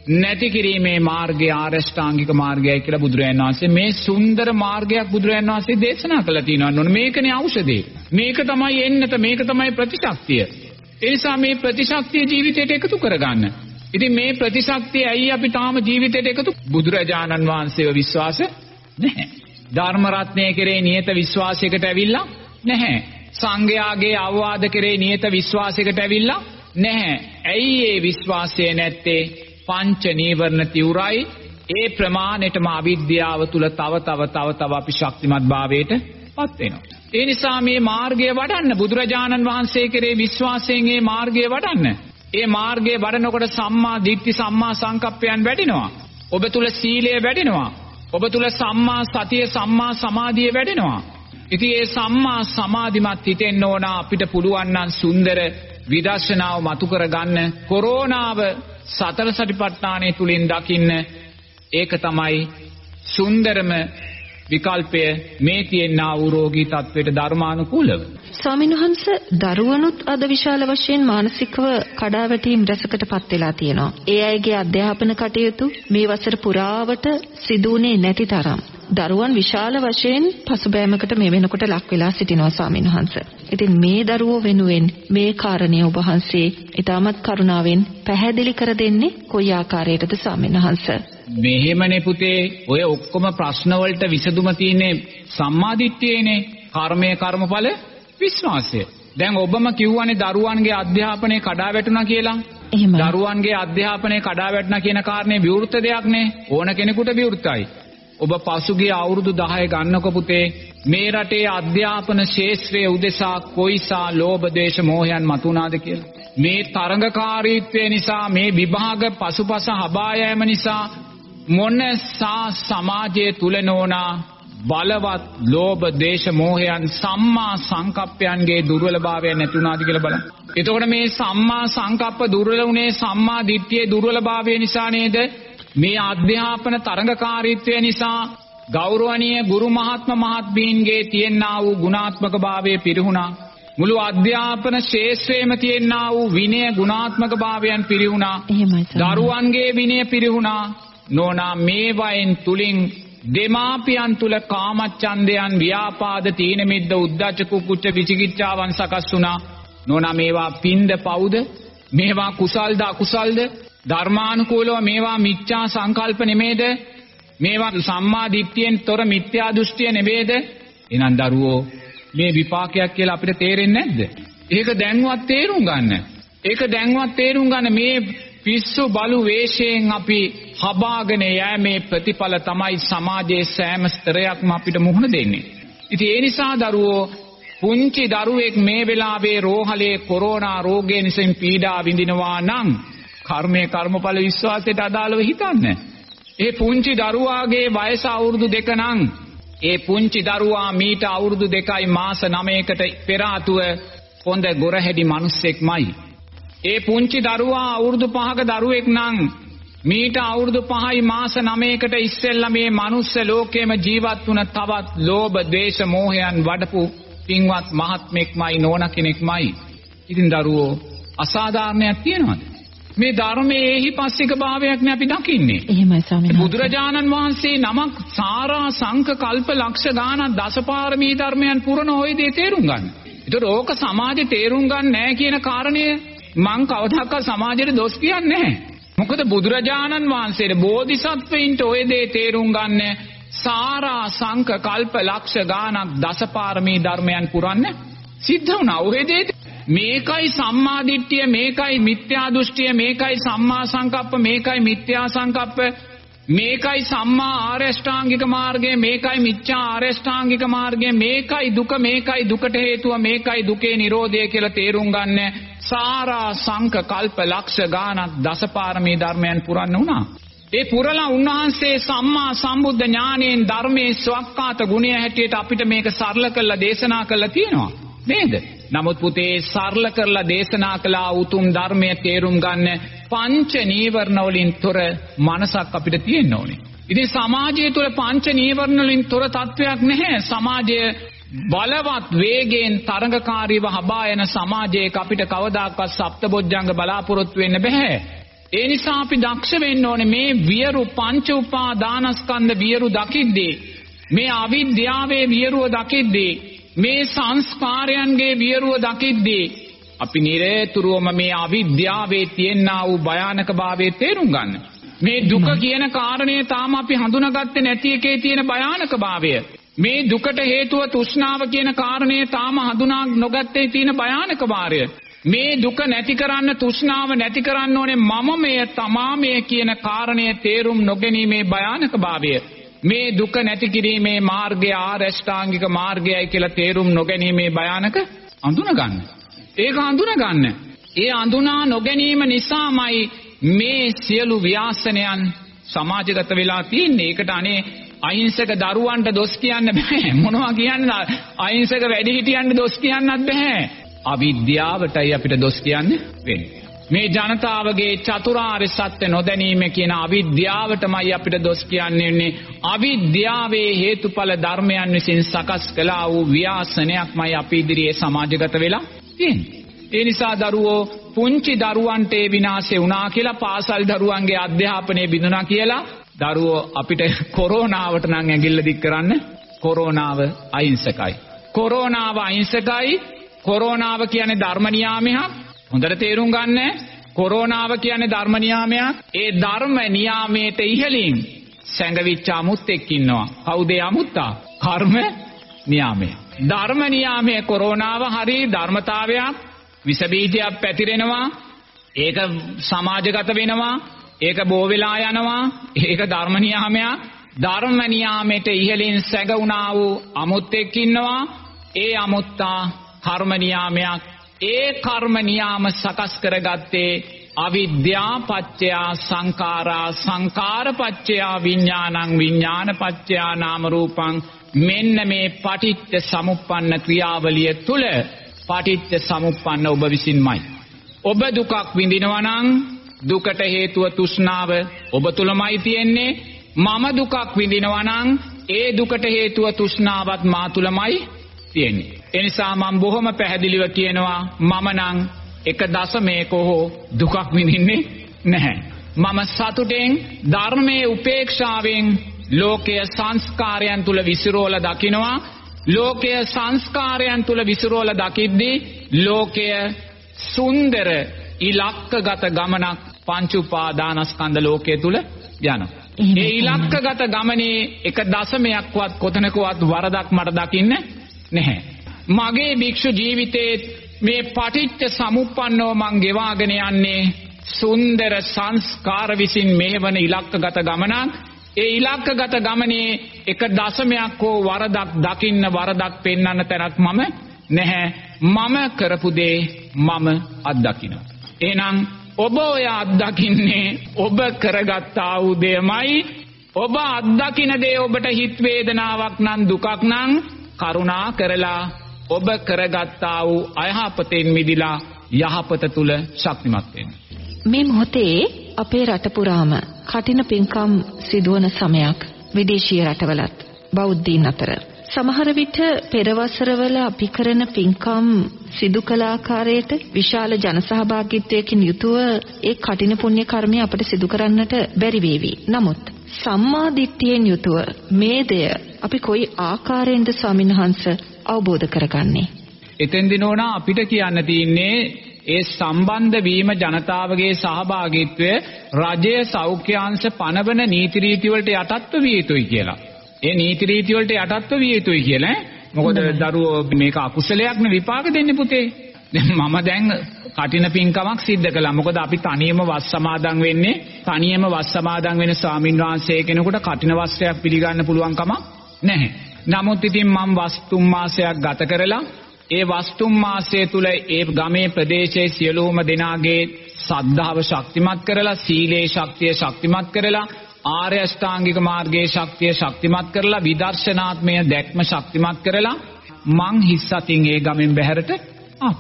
නැති කිරීමේ මාර්ගය ආරෂ්ඨාංගික මාර්ගයයි කියලා බුදුරජාණන් වහන්සේ මේ සුන්දර මාර්ගයක් බුදුරජාණන් වහන්සේ දේශනා කළා තියෙනවා නෝන මේකනේ ඖෂධය. මේක තමයි එන්නත මේක තමයි ප්‍රතිශක්තිය. ඒ නිසා මේ ප්‍රතිශක්තිය ජීවිතයට එකතු කරගන්න. ඉතින් මේ ප්‍රතිශක්තිය ඇයි අපි තාම ජීවිතයට එකතු බුදුරජාණන් වහන්සේව විශ්වාස නැහැ. ධර්ම රත්නය කෙරේ නියත විශ්වාසයකට ඇවිල්ලා නැහැ. සංඝයාගේ අවවාද කෙරේ නියත විශ්වාසයකට ඇවිල්ලා නැහැ. ඇයි ඒ විශ්වාසය නැත්තේ? පංච නීවරණ තිවුරයි ඒ ප්‍රමාණයටම අවිද්‍යාව තුල තව තව තව තව අපි ශක්තිමත් භාවයට පත් වෙනවා. ඒ නිසා මේ මාර්ගය වඩන්න බුදුරජාණන් වහන්සේ කෙරේ විශ්වාසයෙන් මේ මාර්ගය වඩන්න. ඒ මාර්ගය වඩනකොට සම්මා දිට්ඨි සම්මා සංකප්පයන් වැඩෙනවා. ඔබ තුල සීලය වැඩෙනවා. ඔබ තුල සම්මා සතිය සම්මා සමාධිය වැඩෙනවා. ඉතින් ඒ සම්මා සමාධිමත් හිතෙන්න ඕන අපිට පුළුවන් නම් සුන්දර විදර්ශනාව මතු කරගන්න කොරෝනාව සතර සටිපට්ඨානය තුලින් දකින්න ඒක තමයි සුන්දරම විකල්පය මේ තියෙනා වූ රෝගී තත්වයට ධර්මානුකූලව ස්වාමින්වහන්ස දරුවනුත් අද විශාල වශයෙන් මානසිකව කඩාවැටීම් රැසකටපත් වෙලා තියෙනවා. ඒ අයගේ අධ්‍යාපන කටයුතු මේ වසර පුරාවට සිදුුනේ නැති තරම්. දරුවන් විශාල වශයෙන් පසුබෑමකට මේ වෙනකොට ලක් වෙලා සිටිනවා ස්වාමින්වහන්ස. ඉතින් මේ දරුවෝ වෙනුවෙන් මේ කාරණේ ඔබ වහන්සේ ඊටමත් කරුණාවෙන් පැහැදිලි කර දෙන්නේ කොයි ආකාරයටද ස්වාමින්වහන්ස? මෙහෙමනේ පුතේ ඔය ඔක්කොම ප්‍රශ්න වලට විසඳුම තියෙන්නේ සම්මාදිට්ඨියේනේ. කර්මය කර්මඵල විශ්වාසය. දැන් ඔබම කිව්වනේ දරුවන්ගේ අධ්‍යාපනය කඩා වැටුණා කියලා. දරුවන්ගේ අධ්‍යාපනය කඩා වැටුණා කියන කාරණේ විවෘත දෙයක් නේ. ඕන කෙනෙකුට විවෘතයි. ඔබ පසුගිය අවුරුදු 10 ගන්නකො පුතේ මේ රටේ අධ්‍යාපන ශාස්ත්‍රයේ උදෙසා කොයිසා ලෝභ දේශ මොහයන් මතුණාද කියලා. මේ තරඟකාරීත්වය නිසා මේ විභාග පසුපස හබා යෑම නිසා මොනසා සමාජයේ තුල නෝනා බලවත් ලෝභ දේශ මොහයන් සම්මා සංකප්පයන්ගේ දුර්වලභාවය නැති වුණාද කියලා බලන්න. එතකොට මේ සම්මා සංකප්ප දුර්වල උනේ සම්මා දිට්ඨියේ දුර්වලභාවය නිසා නේද? මේ අධ්‍යාපන තරඟකාරීත්වය නිසා ගෞරවනීය ගුරු මහත්ම මහත්මීන්ගේ තියෙනා වූ ගුණාත්මක භාවය පිරිහුණා. මුළු අධ්‍යාපන ශාස්ත්‍රයේම තියෙනා වූ විනය ගුණාත්මක භාවයන් පිරිහුණා. දරුවන්ගේ විනය පිරිහුණා. නෝනා මේවයින් තුලින් දෙමාපියන් තුල කාමච්ඡන්දයන් ව්‍යාපාද තීන මිද්ද උද්ධච්ච කුක්කුච්ච විචිකිච්ඡාවන් සකස් වුණා. නෝනා මේවා පින්ද පවුද? මේවා කුසල්ද අකුසල්ද? ධර්මානුකූලව මේවා මිච්ඡා සංකල්ප නෙමේද? මේවා සම්මා දිට්ඨියෙන් තොර මිත්‍යා දෘෂ්ටිය නෙමේද? එහෙනම් දරුවෝ මේ විපාකයක් කියලා අපිට තේරෙන්නේ නැද්ද? ඒක දැන්වත් තේරුම් ගන්න. ඒක දැන්වත් තේරුම් ගන්න මේ පිස්සු බලු වේශයෙන් අපි හබාගෙන යෑමේ ප්‍රතිඵල තමයි සමාජයේ සෑම ස්තරයක්ම අපිට මුහුණ දෙන්නේ. ඉතින් ඒ නිසා දරුවෝ පුංචි දරුවෙක් මේ වෙලාවේ රෝහලේ කොරෝනා රෝගය නිසා පීඩා විඳිනවා නම් කර්මය කර්මඵල විශ්වාසයට අදාළව හිතන්න. ඒ පුංචි දරුවාගේ වයස අවුරුදු දෙක නම් ඒ පුංචි දරුවා මීට අවුරුදු දෙකයි මාස 9කට පෙර ආතුව හොඳ ගොරහැඩි මිනිස්සෙක්මයි. ඒ පුංචි දරුවා අවුරුදු 5ක දරුවෙක් නම් මීට අවුරුදු 5යි මාස 9කට ඉස්සෙල්ලා මේ මනුස්ස ලෝකෙම ජීවත් වුණ තවත් ලෝභ, ද්වේෂ, මෝහයන් වඩපු පින්වත් මහත්මෙක්මයි නෝන කෙනෙක්මයි. ඉතින් දරුවෝ අසාධාරණයක් තියනවද? මේ ධර්මයේ එහි පස්සික භාවයක් නේ අපි දකින්නේ. එහෙමයි ස්වාමීන් වහන්සේ. බුදුරජාණන් වහන්සේ නමක් සාරා සංක කල්ප ලක්ෂ ගානක් දසපාරමී ධර්මයන් පුරන ওই දේ තේරුම් ගන්න. ඒතර ඕක සමාජේ තේරුම් ගන්න නැහැ කියන කාරණය මං කවදාකවත් සමාජයට දොස් කියන්නේ නැහැ. මොකද බුදුරජාණන් වහන්සේට බෝධිසත්වයින්ට ওই දේ තේරුම් ගන්න සාරා සංක කල්ප ලක්ෂ ගානක් දසපාරමී ධර්මයන් පුරන්න සිද්ධ වුණා. ওই දේ මේකයි සම්මා දිට්ඨිය මේකයි මිත්‍යා දෘෂ්ටිය මේකයි සම්මා සංකප්ප මේකයි මිත්‍යා සංකප්ප. මේකයි සම්මා ආරෂ්ඨාංගික මාර්ගය මේකයි මිච්ඡා ආරෂ්ඨාංගික මාර්ගය. මේකයි දුක මේකයි දුකට හේතුව මේකයි දුකේ නිරෝධය කියලා තේරුම් ගන්න සාරා සංක කල්ප ලක්ෂ ගානක් දසපාරමී ධර්මයන් පුරන්න උනා ඒ පුරලා උන්වහන්සේ සම්මා සම්බුද්ධ ඥානයෙන් ධර්මයේ ස්වක්කාත ගුණය හැටියට අපිට මේක සරල කරලා දේශනා කරලා තියෙනවා. නේද නමුත් පුතේ සරල කරලා දේශනා කළා උතුම් ධර්මය තේරුම් ගන්න පංච නීවරණ වලින් තොර මනසක් අපිට තියෙන්න ඕනේ. ඉතින් සමාජය තුළ පංච නීවරණ වලින් තොර තත්වයක් නැහැ. සමාජය බලවත් වේගයෙන් තරඟකාරීව හබා යන සමාජයක අපිට කවදාකවත් සප්තබොජ්ජංග බලාපොරොත්තු වෙන්න බෑ. ඒ නිසා අපි දක්ෂ වෙන්න ඕනේ මේ වියරු පංච උපාදානස්කන්ධ වියරු දකිද්දී මේ අවිද්‍යාවේ වියරුව දකිද්දී මේ සංස්කාරයන්ගේ වියරුව දකිද්දී අපි නිරේතුරුවම මේ අවිද්‍යාවේ තියෙනා වූ භයානකභාවය තේරුම් ගන්න. මේ දුක කියන කාරණය තාම අපි හඳුනාගත්තේ නැති එකේ තියෙන භයානකභාවය. මේ දුකට හේතුව තෘෂ්ණාව කියන කාරණය තාම හඳුනා නොගත්තේ තියෙන භයානකභාවය. මේ දුක නැති කරන්න තෘෂ්ණාව නැති කරන්න ඕනේ මමමය තමාමය කියන කාරණය තේරුම් නොගැනීමේ භයානකභාවය. මේ දුක නැති කිරීමේ මාර්ගය ආරෂ්ඨාංගික මාර්ගයයි කියලා තේරුම් නොගැනීමේ භයානක අඳුනගන්න. ඒක අඳුනගන්න. ඒ අඳුනා නොගැනීම නිසාමයි මේ සියලු ව්‍යාසනයන් සමාජගත වෙලා තියෙන්නේ. ඒකට අනේ අහිංසක දරුවන්ට දොස් කියන්න බෑ. (laughs) මොනවා කියන්නද? අහිංසක වැඩිහිටියන්ට දොස් කියන්නත් බෑ. අවිද්‍යාවටයි අපිට දොස් කියන්න වෙන්නේ. මේ ජනතාවගේ චතුරාර්ය සත්‍ය නොදැනීම කියන අවිද්‍යාවටමයි අපිට දොස් කියන්නේ අවිද්‍යාවේ හේතුඵල ධර්මයන් විසින් සකස් කළා වූ ව්‍යාසනයක්මයි අපි ඉදිරියේ සමාජගත වෙලා තියෙන්නේ. ඒ නිසා දරුවෝ පුංචි දරුවන්ට ඒ විනාශේ වුණා කියලා පාසල් දරුවන්ගේ අධ්‍යාපනය බිඳුණා කියලා දරුවෝ අපිට කොරෝනාවට නම් ඇඟිල්ල දික් කරන්න කොරෝනාව අහිංසකයි. කොරෝනාව අහිංසකයි. කොරෝනාව කියන්නේ ධර්ම නියාමයක්. හොඳට තේරුම් ගන්න කොරෝනාව කියන්නේ ධර්ම නියාමයක්. ඒ ධර්ම නියාමයට ඉහළින් සැඟවිච්ච අමුත්තෙක් ඉන්නවා. කවුද අමුත්තා? කර්ම නියාමය. ධර්ම නියාමයේ කොරෝනාව හරි ධර්මතාවයක් විස බීජයක් පැතිරෙනවා. ඒක සමාජගත වෙනවා. ඒක බෝ වෙලා යනවා. ඒක ධර්ම නියාමයක්. ධර්ම නියාමයට ඉහළින් සැඟුණා වූ අමුත්තෙක් ඉන්නවා. ඒ අමුත්තා කර්ම නියාමයක් ඒ කර්ම නියාම සකස් කරගත්තේ අවිද්‍යා පච්චයා සංඛාරා සංඛාර පච්චයා විඥානං විඥාන පච්චයා නාම රූපං. මෙන්න මේ පටිච්ච සමුප්පන්න ක්‍රියාවලිය තුල පටිච්ච සමුප්පන්න ඔබ විසින්මයි. ඔබ දුකක් විඳිනවා නම් දුකට හේතුව තෘෂ්ණාව ඔබ තුලමයි තියෙන්නේ. මම දුකක් විඳිනවා නම් ඒ දුකට හේතුව තෘෂ්ණාවත් මා තුලමයි තියෙන්නේ. එනිසා මම බොහොම පැහැදිලිව කියනවා මම නම් එක දශමයක හෝ දුකක් විඳින්නේ නැහැ. මම සතුටෙන් ධර්මයේ උපේක්ෂාවෙන් ලෝකයේ සංස්කාරයන් තුල විසිරෝල දකිනවා. ලෝකයේ සංස්කාරයන් තුල විසිරෝල දකිද්දී ලෝකය සුන්දර ඉලක්කගත ගමනක් පංච උපාදානස්කන්ධ ලෝකයේ තුල යනවා. ඒ ඉලක්කගත ගමනේ එක දශමයක්වත් කොතනකවත් වරදක් මට දකින්න නැහැ. මගේ භික්ෂු ජීවිතේ මේ පටිච්ච සමුප්පන්නව මං ගෙවාගෙන යන්නේ සුන්දර සංස්කාර විසින් මෙහෙවන ඉලක්කගත ගමනක්. ඒ ඉලක්කගත ගමනේ එක දශමයක් හෝ වරදක් දකින්න වරදක් පෙන්වන්න තරක් මම නැහැ. මම කරපු දේ මම අත්දකිනවා. එහෙනම් ඔබ ඔය අත්දකින්නේ ඔබ කරගත්තා වූ දෙයමයි. ඔබ අත්දකින දේ ඔබට හිත වේදනාවක් නම් දුකක් නම් කරුණා කරලා ඔබ කරගත්තා වූ අයහපතෙන් මිදිලා යහපත තුල ශක්තිමත් වෙන්න. මේ මොහොතේ අපේ රට පුරාම කටින පින්කම් සිදුවන සමයක් විදේශීය රටවලත් බෞද්ධීන් අතර සමහර විට පෙරවසරවල අපි කරන පින්කම් සිදු කළ ආකාරයට විශාල ජනසහභාගීත්වයකින් යුතුව ඒ කටින පුණ්‍ය කර්මය අපට සිදු කරන්නට බැරි වේවි. නමුත් සම්මා දිට්ඨියෙන් යුතුව මේ දෙය අපි කොයි ආකාරයෙන්ද ස්වාමින්වහන්ස අවබෝධ කරගන්නේ? එතෙන්දී නෝනා අපිට කියන්න තියෙන්නේ ඒ සම්බන්ධ වීම ජනතාවගේ සහභාගීත්වය රජයේ සෞඛ්‍යාංශ පනවන නීති රීති වලට යටත්ව විය යුතුයි කියලා. ඒ නීති රීති වලට යටත්ව විය යුතුයි කියලා. මොකද දරුවෝ මේක අකුසලයක් නේ විපාක දෙන්නේ පුතේ. මම දැන් කටින පින්කමක් සිද්ධ කළා. මොකද අපි තනියම වස් සමාදන් වෙන්නේ තනියම වස් සමාදන් වෙන ස්වාමින් වහන්සේ කෙනෙකුට කටින වස්ත්‍රයක් පිළිගන්න පුළුවන් කමක් නැහැ. නමුත් ඉතින් මම වස් තුන් මාසයක් ගත කරලා ඒ වස්තුම් මාසය තුල ඒ ගමේ ප්‍රදේශයේ සියලුම දෙනාගේ සද්ධාව ශක්තිමත් කරලා සීලේ ශක්තිය ශක්තිමත් කරලා ආර්ය අෂ්ටාංගික මාර්ගයේ ශක්තිය ශක්තිමත් කරලා විදර්ශනාත්මය දැක්ම ශක්තිමත් කරලා මං හිස් අතින් ඒ ගමෙන් බැහැරට ආ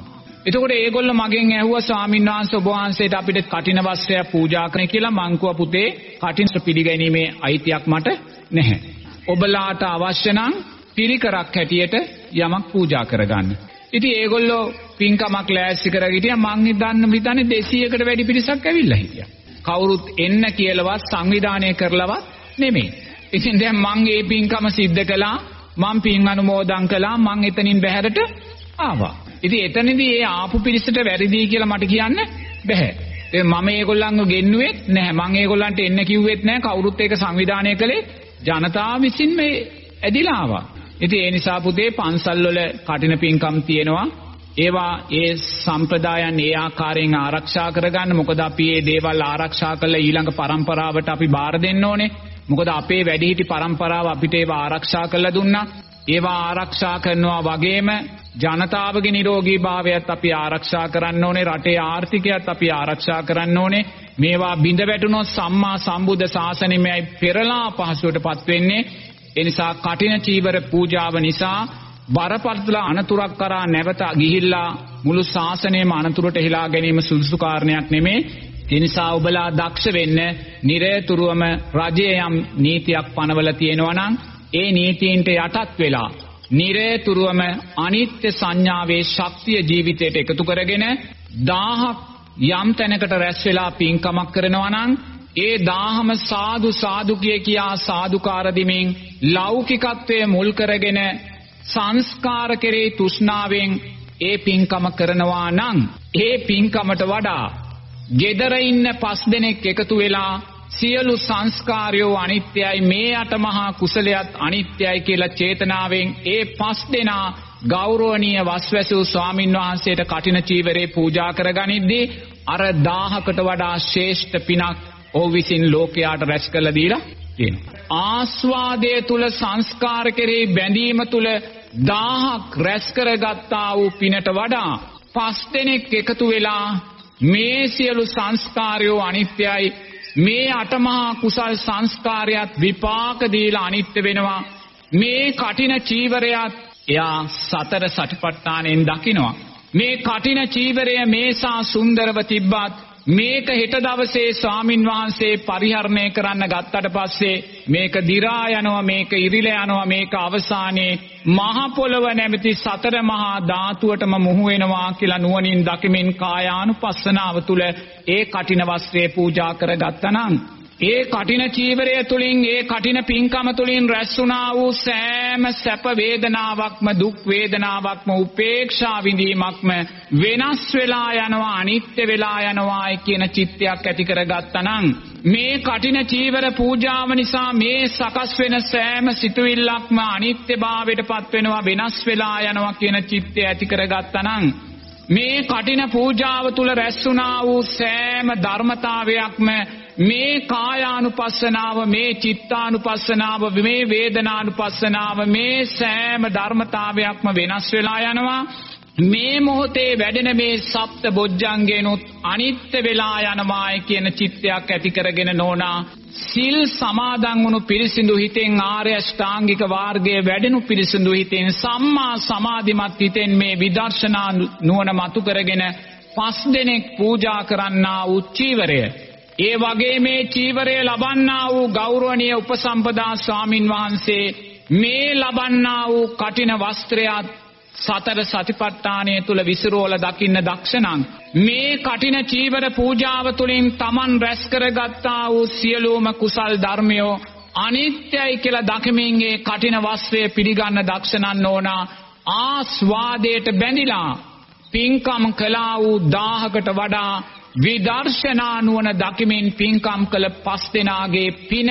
එතකොට ඒගොල්ලෝ මගෙන් ඇහුවා ස්වාමීන් වහන්සේ ඔබ වහන්සේට අපිට කටින වස්ත්‍රය පූජා කරන්න කියලා මං කිව්වා පුතේ කටින පිළිගැනීමේ අයිතියක් මට නැහැ. ඔබලාට අවශ්‍ය නම් පිරිකරක් හැටියට යමක් පූජා කරගන්න. ඉතින් ඒගොල්ලෝ පින්කමක් ලෑස්ති කරගෙන හිටියා මං හිතන්න හිතන්නේ 200කට වැඩි පිරිසක් ඇවිල්ලා හිටියා. කවුරුත් එන්න කියලාවත් සංවිධානය කරලවත් නෙමෙයි. ඉතින් දැන් මං මේ පින්කම සිද්ධ කළා මං පින් අනුමෝදන් කළා මං එතනින් බැහැරට ආවා. ඉතින් එතනදී ඒ ආපු පිරිසට වැරදි කියලා මට කියන්න බැහැ. ඒ මම ඒගොල්ලන්ව ගෙන්නුවෙත් නැහැ. මං ඒගොල්ලන්ට එන්න කිව්වෙත් නැහැ. කවුරුත් ඒක සංවිධානය කළේ ජනතාව විසින් මේ ඇදිලා ආවා. ඉතින් ඒ නිසා පුතේ පන්සල් වල කටින පින්කම් තියෙනවා. ඒවා ඒ සම්ප්‍රදායන් ඒ ආකාරයෙන් ආරක්ෂා කරගන්න. මොකද අපි මේ දේවල් ආරක්ෂා කළ ඊළඟ પરම්පරාවට අපි බාර දෙන්න ඕනේ. මොකද අපේ වැඩිහිටි પરම්පරාව අපිට ඒවා ආරක්ෂා කළා දුන්නා. ඒවා ආරක්ෂා කරනවා වගේම ජනතාවගේ නිරෝගී භාවයත් අපි ආරක්ෂා කරන්න ඕනේ රටේ ආර්ථිකයත් අපි ආරක්ෂා කරන්න ඕනේ මේවා බිඳ වැටුනොත් සම්මා සම්බුද්ධ ශාසනයමයි පෙරලා පහසුවටපත් වෙන්නේ ඒ නිසා කටින චීවර පූජාව නිසා බරපතල අනතුරක් කරා නැවත ගිහිල්ලා මුළු ශාසනයම අනතුරට හෙලා ගැනීම සුදුසු කාරණයක් නෙමේ. ඒ නිසා ඔබලා දක්ෂ වෙන්න නිරේතුරුවම රජයේ යම් නීතියක් පනවල තියෙනවා නම් ඒ නීතීන්ට යටත් වෙලා නිරේතුරුවම අනිත්‍ය සංඥාවේ ශක්තිය ජීවිතයට එකතු කරගෙන 1000ක් යම් තැනකට රැස් වෙලා පින්කමක් කරනවා නම් ඒ දාහම සාදු සාදු කිය කියා සාදුකාර දෙමින් ලෞකිකත්වයේ මුල් කරගෙන සංස්කාර කෙරේ තෘෂ්ණාවෙන් ඒ පින්කම කරනවා නම් ඒ පින්කමට වඩා gedara ඉන්න පස් දෙනෙක් එකතු වෙලා සියලු සංස්කාරයෝ අනිත්‍යයි මේ අටමහා කුසලයක් අනිත්‍යයි කියලා චේතනාවෙන් ඒ පස් දෙනා ගෞරවනීය වස්වැසූ ස්වාමින් වහන්සේට කටින චීවරේ පූජා කරගනිද්දී අර 1000කට වඩා ශ්‍රේෂ්ඨ පිනක් ඔහු විසින් ලෝකයාට රැස් කළ දීලා තියෙනවා. ආස්වාදයේ තුල සංස්කාර කෙරෙහි බැඳීම තුල 1000ක් රැස් කරගත්තා වූ පිනට වඩා පස් දෙනෙක් එකතු වෙලා මේ සියලු සංස්කාරයෝ අනිත්‍යයි මේ අටමහා කුසල් සංස්කාරයත් විපාක දීලා අනිත්‍ය වෙනවා. මේ කටින චීවරයත් එයා සතර සටිපට්ඨානෙන් දකිනවා. මේ කටින චීවරය මේසා සුන්දරව තිබ්බත් මේක හෙට දවසේ ස්වාමින් වහන්සේ පරිහරණය කරන්න ගත්තට පස්සේ මේක දි รา යනවා මේක ඉරිලා යනවා මේක අවසානයේ මහ පොළව නැමැති සතර මහා ධාතුවටම මුහු වෙනවා කියලා නුවණින් දකිමින් කායානුපස්සනාව තුල ඒ කටින වස්ත්‍රේ පූජා කරගත්තා නම් ඒ කටින චීවරය තුලින් ඒ කටින පින්කම තුලින් රැස් වුණා වූ සෑම සැප වේදනාවක්ම දුක් වේදනාවක්ම උපේක්ෂා විඳීමක්ම වෙනස් වෙලා යනවා අනිත්‍ය වෙලා යනවායි කියන චිත්තයක් ඇති කරගත්තා නම් මේ කටින චීවර පූජාව නිසා මේ සකස් වෙන සෑම සිතුවිල්ලක්ම අනිත්‍යභාවයටපත් වෙනවා වෙනස් වෙලා යනවා කියන චිත්තය ඇති කරගත්තා නම් මේ කටින පූජාව තුල රැස්ුණා වූ සෑම ධර්මතාවයක්ම මේ කායානුපස්සනාව මේ චිත්තානුපස්සනාව මේ වේදනානුපස්සනාව මේ සෑම ධර්මතාවයක්ම වෙනස් වෙලා යනවා. මේ මොහොතේ වැඩෙන මේ සප්ත බොජ්ජංගේනොත් අනිත්‍ය වෙලා යනවායි කියන චිත්තයක් ඇති කරගෙන නෝනා. සිල් සමාදන් වුණු පිරිසිදු හිතෙන් ආර්ය අෂ්ටාංගික මාර්ගයේ වැඩෙනු පිරිසිදු හිතෙන් සම්මා සමාධිමත් හිතෙන් මේ විදර්ශනා නුවණ මතු කරගෙන පස් දෙනෙක් පූජා කරන්නා වූ චීවරය. ඒ වගේ මේ චීවරය ලබන්නා වූ ගෞරවනීය උපසම්පදා ස්වාමින් වහන්සේ මේ ලබන්නා වූ කටින වස්ත්‍රයත් සතර සතිපට්ඨානය තුල විසිරෝල දකින්න දක්ෂණං මේ කටින චීවර පූජාව තුලින් Taman රැස් කරගත්තා වූ සියලුම කුසල් ධර්මයෝ අනිත්‍යයි කියලා දකිමින් ඒ කටින වස්ත්‍රය පිළිගන්න දක්ෂණන් ඕනා ආස්වාදයට බැඳිලා පින්කම් කළා වූ 1000කට වඩා විදර්ශනා නුවණ දකිමින් පින්කම් කළ පස් දෙනාගේ පින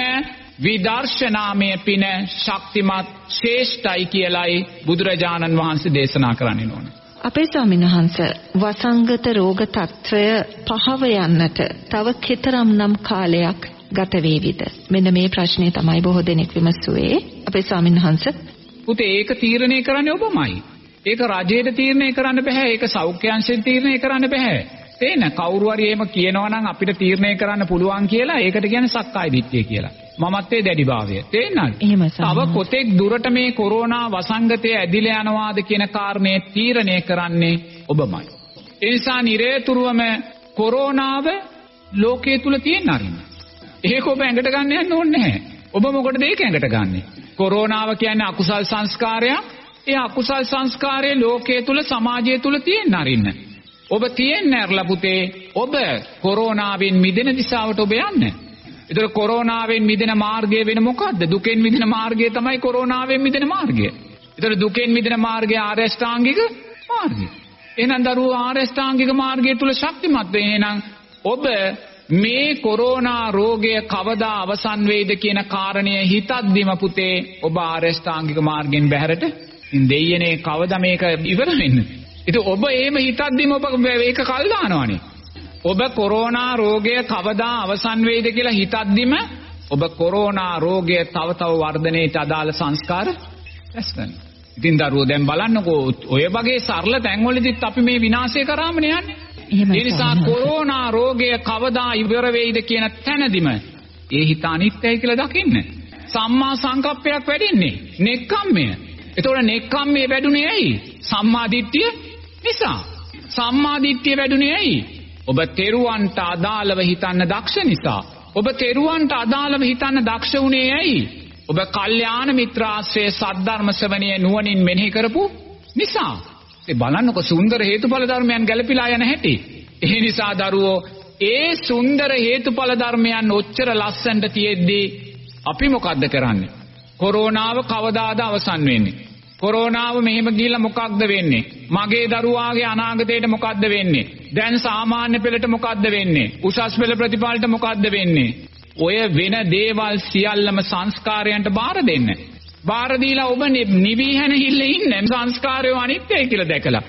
විදර්ශනාමය පින ශක්තිමත් ශේෂ්ඨයි කියලයි බුදුරජාණන් වහන්සේ දේශනා කරන්නේ නෝන. අපේ ස්වාමීන් වහන්ස වසංගත රෝග తত্ত্বය පහව යන්නට තව කෙතරම්නම් කාලයක් ගත වේවිද? මෙන්න මේ ප්‍රශ්නේ තමයි බොහෝ දෙනෙක් විමසුවේ. අපේ ස්වාමීන් වහන්ස පුතේ ඒක තීරණය කරන්නේ ඔබමයි. ඒක රජයට තීරණය කරන්න බෑ. ඒක සෞඛ්‍ය අංශයෙන් තීරණය කරන්න බෑ. තේන කවුරු හරි එහෙම කියනවා නම් අපිට තීරණය කරන්න පුළුවන් කියලා ඒකට කියන්නේ සක්කාය දිට්ඨිය කියලා. මමත්වයේ දැඩිභාවය. තේන්නද? තව කොතෙක් දුරට මේ කොරෝනා වසංගතය ඇදිලා යනවාද කියන කාරණේ තීරණය කරන්නේ ඔබමයි. ඒ නිසා නිරේතුරුවම කොරෝනාව ලෝකයේ තුල තියෙන අරින්න. ඒක ඔබ ඇඟට ගන්න යන්න ඕනේ නැහැ. ඔබ මොකටද ඒක ඇඟට ගන්නෙ? කොරෝනාව කියන්නේ අකුසල් සංස්කාරයක්. ඒ අකුසල් සංස්කාරය ලෝකයේ තුල සමාජය තුල තියෙන අරින්න. ඔබ තියෙන්නේ අරලා පුතේ ඔබ කොරෝනාවෙන් මිදෙන දිශාවට ඔබ යන්නේ. ඒතර කොරෝනාවෙන් මිදෙන මාර්ගය වෙන මොකද්ද? දුකෙන් මිදෙන මාර්ගය තමයි කොරෝනාවෙන් මිදෙන මාර්ගය. ඒතර දුකෙන් මිදෙන මාර්ගය ආරෂ්ඨාංගික මාර්ගය. එහෙනම් දරුවෝ ආරෂ්ඨාංගික මාර්ගය තුල ශක්තිමත් වෙ. එහෙනම් ඔබ මේ කොරෝනා රෝගය කවදා අවසන් වෙයිද කියන කාරණය හිතද්දිම පුතේ ඔබ ආරෂ්ඨාංගික මාර්ගෙන් බැහැරට දෙයියනේ කවදා මේක ඉවර වෙන්නේ? ඉතින් ඔබ එහෙම හිතද්දිම ඔබ ඒක කල් දානවනේ. ඔබ කොරෝනා රෝගය කවදා අවසන් වෙයිද කියලා හිතද්දිම ඔබ කොරෝනා රෝගය තව තව වර්ධනයට අදාළ සංස්කාර රැස් කරනවා. ඉතින් දරුවෝ දැන් බලන්නකෝ ඔය වගේ සරල තැන්වලදීත් අපි මේ විනාශය කරාමනේ යන්නේ. ඒ නිසා කොරෝනා රෝගය කවදා ඉවර වෙයිද කියන තැනදිම ඒ හිත අනිත්‍යයි කියලා දකින්න. සම්මා සංකප්පයක් වැඩින්නේ. නෙක්ඛම්මය. එතකොට නෙක්ඛම්මේ වැඩුණේ ඇයි? සම්මා දිට්ඨිය නිසා. සම්මා දිට්ඨිය වැඩුණේ ඇයි? ඔබ තෙරුවන්ට අදාළව හිතන්න දක්ෂ නිසා. ඔබ තෙරුවන්ට අදාළව හිතන්න දක්ෂ වුණේ ඇයි? ඔබ කල්යාණ මිත්‍රාශ්‍රයේ සද්ධර්ම ශ්‍රවණය නුවණින් මෙනෙහි කරපු නිසා. ඒ බලන්නකො සුන්දර හේතුඵල ධර්මයන් ගැලපිලා යන හැටි. ඒ නිසා දරුවෝ ඒ සුන්දර හේතුඵල ධර්මයන් ඔච්චර ලස්සනට තියෙද්දී අපි මොකද්ද කරන්නේ? කොරෝනාව කවදාද අවසන් වෙන්නේ? කොරෝනාව මෙහෙම ගිහිල්ලා මොකක්ද වෙන්නේ? මගේ දරුවාගේ අනාගතයට මොකක්ද වෙන්නේ? දැන් සාමාන්‍ය පෙළට මොකක්ද වෙන්නේ? උසස් පෙළ ප්‍රතිඵලට මොකක්ද වෙන්නේ? ඔය වෙන දේවල් සියල්ලම සංස්කාරයන්ට බාර දෙන්න. බාර දීලා ඔබ නිවිහැන හිල්ල ඉන්න සංස්කාරය අනිත්‍යයි කියලා දැකලා.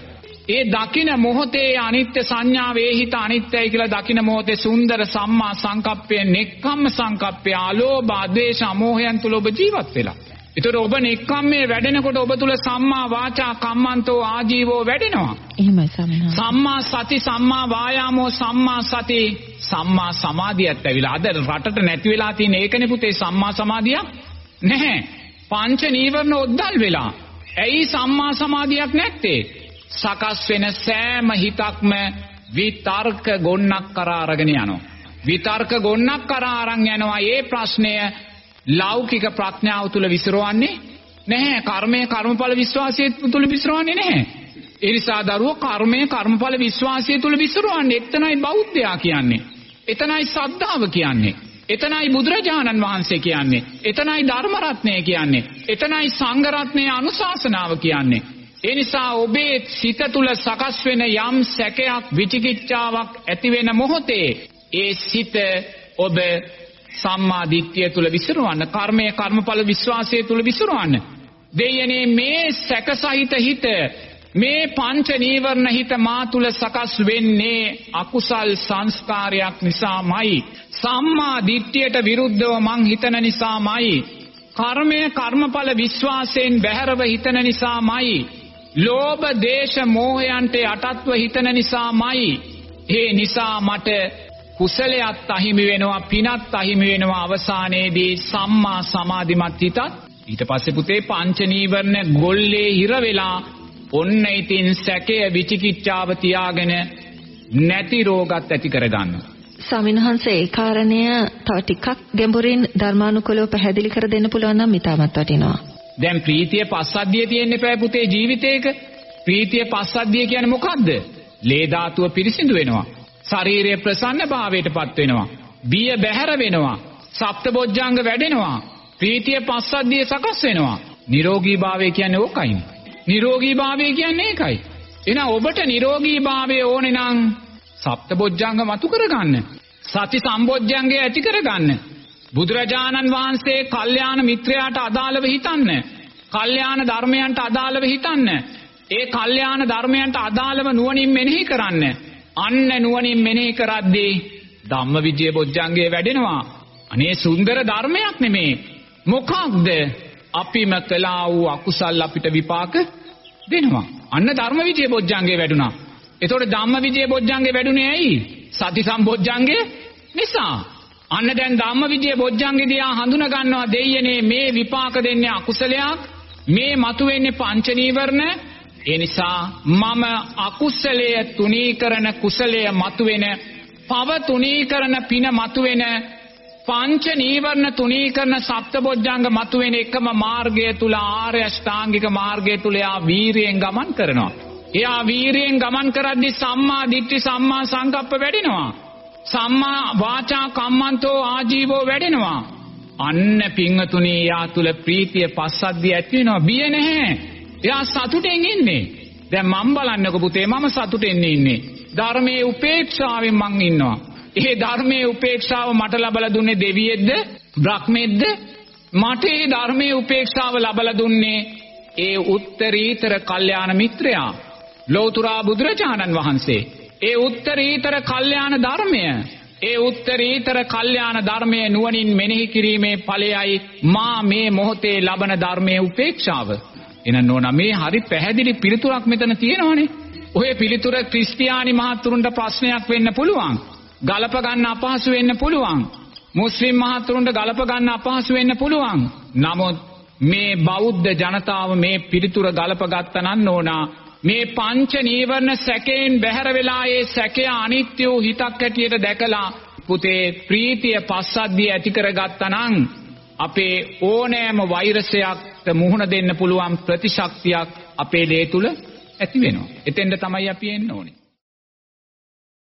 ඒ දකින මොහොතේ අනිත්‍ය සංඥාවේ හිත අනිත්‍යයි කියලා දකින මොහොතේ සුන්දර සම්මා සංකප්පය, නෙක්ඛම්ම සංකප්පය, අලෝභ, ආදේශ, අමෝහයන් තුල ඔබ ජීවත් වෙලා. ඒතර ඔබ නෙක්ඛම්මේ වැඩෙනකොට ඔබ තුල සම්මා වාචා කම්මන්තෝ ආජීවෝ වැඩෙනවා. එහෙමයි සමහර. සම්මා සති සම්මා වායාමෝ සම්මා සති සම්මා සමාධියත් ඇවිල්ලා අද රටට නැති වෙලා තියෙන ඒකනේ පුතේ සම්මා සමාධිය නැහැ. පංච නීවරණ ඔද්දල් වෙලා. ඇයි සම්මා සමාධියක් නැත්තේ? සකස් වෙන සෑම හිතක්ම විතර්ක ගොන්නක් කරා අරගෙන යනවා. විතර්ක ගොන්නක් කරා අරන් යනවා. ඒ ප්‍රශ්නය ලෞකික ප්‍රඥාව තුල විසිරවන්නේ නැහැ. කර්මය කර්මඵල විශ්වාසය තුල විසිරවන්නේ නැහැ. ඒ නිසා දරුවෝ කර්මය කර්මඵල විශ්වාසය තුල විසිරවන්නේ එතනයි බෞද්ධයා කියන්නේ. එතනයි සද්ධාව කියන්නේ. එතනයි බුදුරජාණන් වහන්සේ කියන්නේ. එතනයි ධර්ම රත්නය කියන්නේ. එතනයි සංඝ රත්නයේ අනුශාසනාව කියන්නේ. ඒ නිසා ඔබේ සිත තුල සකස් වෙන යම් සැකයක් විචිකිච්ඡාවක් ඇති වෙන මොහොතේ ඒ සිත ඔබ සම්මා දිට්ඨිය තුල විසිරවන්න කර්මය කර්මඵල විශ්වාසය තුල විසිරවන්න දෙයනේ මේ සැකසහිත හිත මේ පංච නීවරණ හිත මා තුල සකස් වෙන්නේ අකුසල් සංස්කාරයක් නිසාමයි. සම්මා දිට්ඨියට විරුද්ධව මං හිතන නිසාමයි. කර්මය කර්මඵල විශ්වාසයෙන් බැහැරව හිතන නිසාමයි. ලෝභ දේශ මෝහයන්ට යටත්ව හිතන නිසාමයි. ඒ නිසා මට කුසලයක් අහිමි වෙනවා පිනත් අහිමි වෙනවා අවසානයේදී සම්මා සමාධිමත් හිතත් ඊට පස්සේ පුතේ පංච නීවරණ ගොල්ලේ හිර වෙලා ඔන්න ඉතින් සැකය විචිකිච්ඡාව තියාගෙන නැති රෝගත් ඇති කරගන්නවා. ස්වාමින්වහන්ස ඒ කාරණය තව ටිකක් ගැඹුරින් ධර්මානුකූලව පැහැදිලි කර දෙන්න පුළුවන් නම් ඉතාමත් වටිනවා. දැන් ප්‍රීතිය පස්සද්ධිය තියෙන්න එපා පුතේ ජීවිතේක. ප්‍රීතිය පස්සද්ධිය කියන්නේ මොකද්ද? ලේ ධාතුව පිරිසිදු වෙනවා. ශරීරය ප්‍රසන්න භාවයටපත් වෙනවා. බිය බැහැර වෙනවා. සප්තබොජ්ජංග වැඩෙනවා. ප්‍රීතිය පස්සද්ධිය සකස් වෙනවා. නිරෝගී භාවය කියන්නේ ඕකයි. නිරෝගී භාවය කියන්නේ ඒකයි. එහෙනම් ඔබට නිරෝගී භාවය ඕනේ නම් සප්තබොජ්ජංග මතු කරගන්න. සති සම්බොජ්ජංගය ඇති කරගන්න. බුදුරජාණන් වහන්සේ කල්යාණ මිත්‍රයාට අදාළව හිතන්න. කල්යාණ ධර්මයන්ට අදාළව හිතන්න. ඒ කල්යාණ ධර්මයන්ට අදාළව නුවණින් මෙනෙහි කරන්න. අන්න නුවණින් මෙනෙහි කරද්දී ධම්මවිජය බොජ්ජංගය වැඩෙනවා. අනේ සුන්දර ධර්මයක් නෙමේ. මොකක්ද? අපිම කළා වූ අකුසල් අපිට විපාක දෙනවා. අන්න ධර්මවිජය බොජ්ජංගේ වැඩුණා. එතකොට ධම්මවිජය බොජ්ජංගේ වැඩුණේ ඇයි? සති සම්බොජ්ජංගේ නිසා. අන්න දැන් ධම්මවිජය බොජ්ජංගේ දිහා හඳුනා ගන්නවා දෙයියනේ මේ විපාක දෙන්නේ අකුසලයක්. මේ මතුවෙන්නේ පංච නීවරණ. ඒ නිසා මම අකුසලය තුනී කරන කුසලය මතුවෙන පව තුනී කරන පින මතුවෙන පංච නීවරණ තුනී කරන සප්තබොජ්ජංග මතුවෙන එකම මාර්ගය තුල ආර්ය අෂ්ටාංගික මාර්ගය තුල යා වීරියෙන් ගමන් කරනවා. එයා වීරියෙන් ගමන් කරද්දී සම්මා දිට්ඨි සම්මා සංකප්ප වැඩෙනවා. සම්මා වාචා කම්මන්තෝ ආජීවෝ වැඩෙනවා. අන්න පිංගතුණී යා තුල ප්‍රීතිය පස්සද්ධිය ඇති වෙනවා. බිය නැහැ. එයා සතුටෙන් ඉන්නේ. දැන් මම බලන්නකො පුතේ මම සතුටෙන් ඉන්නේ. ධර්මයේ උපේක්ෂාවෙන් මං ඉන්නවා. ඒ ධර්මයේ උපේක්ෂාව මට ලබලා දුන්නේ දෙවියෙක්ද? බ්‍රහ්මෙක්ද? මට ඒ ධර්මයේ උපේක්ෂාව ලබලා දුන්නේ ඒ උත්තරීතර කල්යාණ මිත්‍රයා. ලෞතුරා බුදුරජාණන් වහන්සේ. ඒ උත්තරීතර කල්යාණ ධර්මය ඒ උත්තරීතර කල්යාණ ධර්මය නුවණින් මෙනෙහි කිරීමේ ඵලයයි මා මේ මොහොතේ ලබන ධර්මයේ උපේක්ෂාව. එන නෝනා මේ හරි පැහැදිලි පිළිතුරක් මෙතන තියෙනවනේ. ඔය පිළිතුර ක්‍රිස්තියානි මහතුරුන්ට ප්‍රශ්නයක් වෙන්න පුළුවන්. ගලප ගන්න අපහසු වෙන්න පුළුවන්. මුස්ලිම් මහතුරුන්ට ගලප ගන්න අපහසු වෙන්න පුළුවන්. නමුත් මේ බෞද්ධ ජනතාව මේ පිළිතුර ගලප ගත්තා නම් ඕනා මේ පංච නීවරණ සැකයෙන් බැහැර වෙලා ඒ සැකය අනිත්‍ය වූ හිතක් හැටියට දැකලා පුතේ ප්‍රීතිය පස්සද්ධිය ඇති කරගත්තා නම් අපේ ඕනෑම වෛරසයක්ට මුහුණ දෙන්න පුළුවන් ප්‍රතිශක්තියක් අපේ දේ තුල ඇති වෙනවා. එතෙන්ද තමයි අපි එන්න ඕනේ.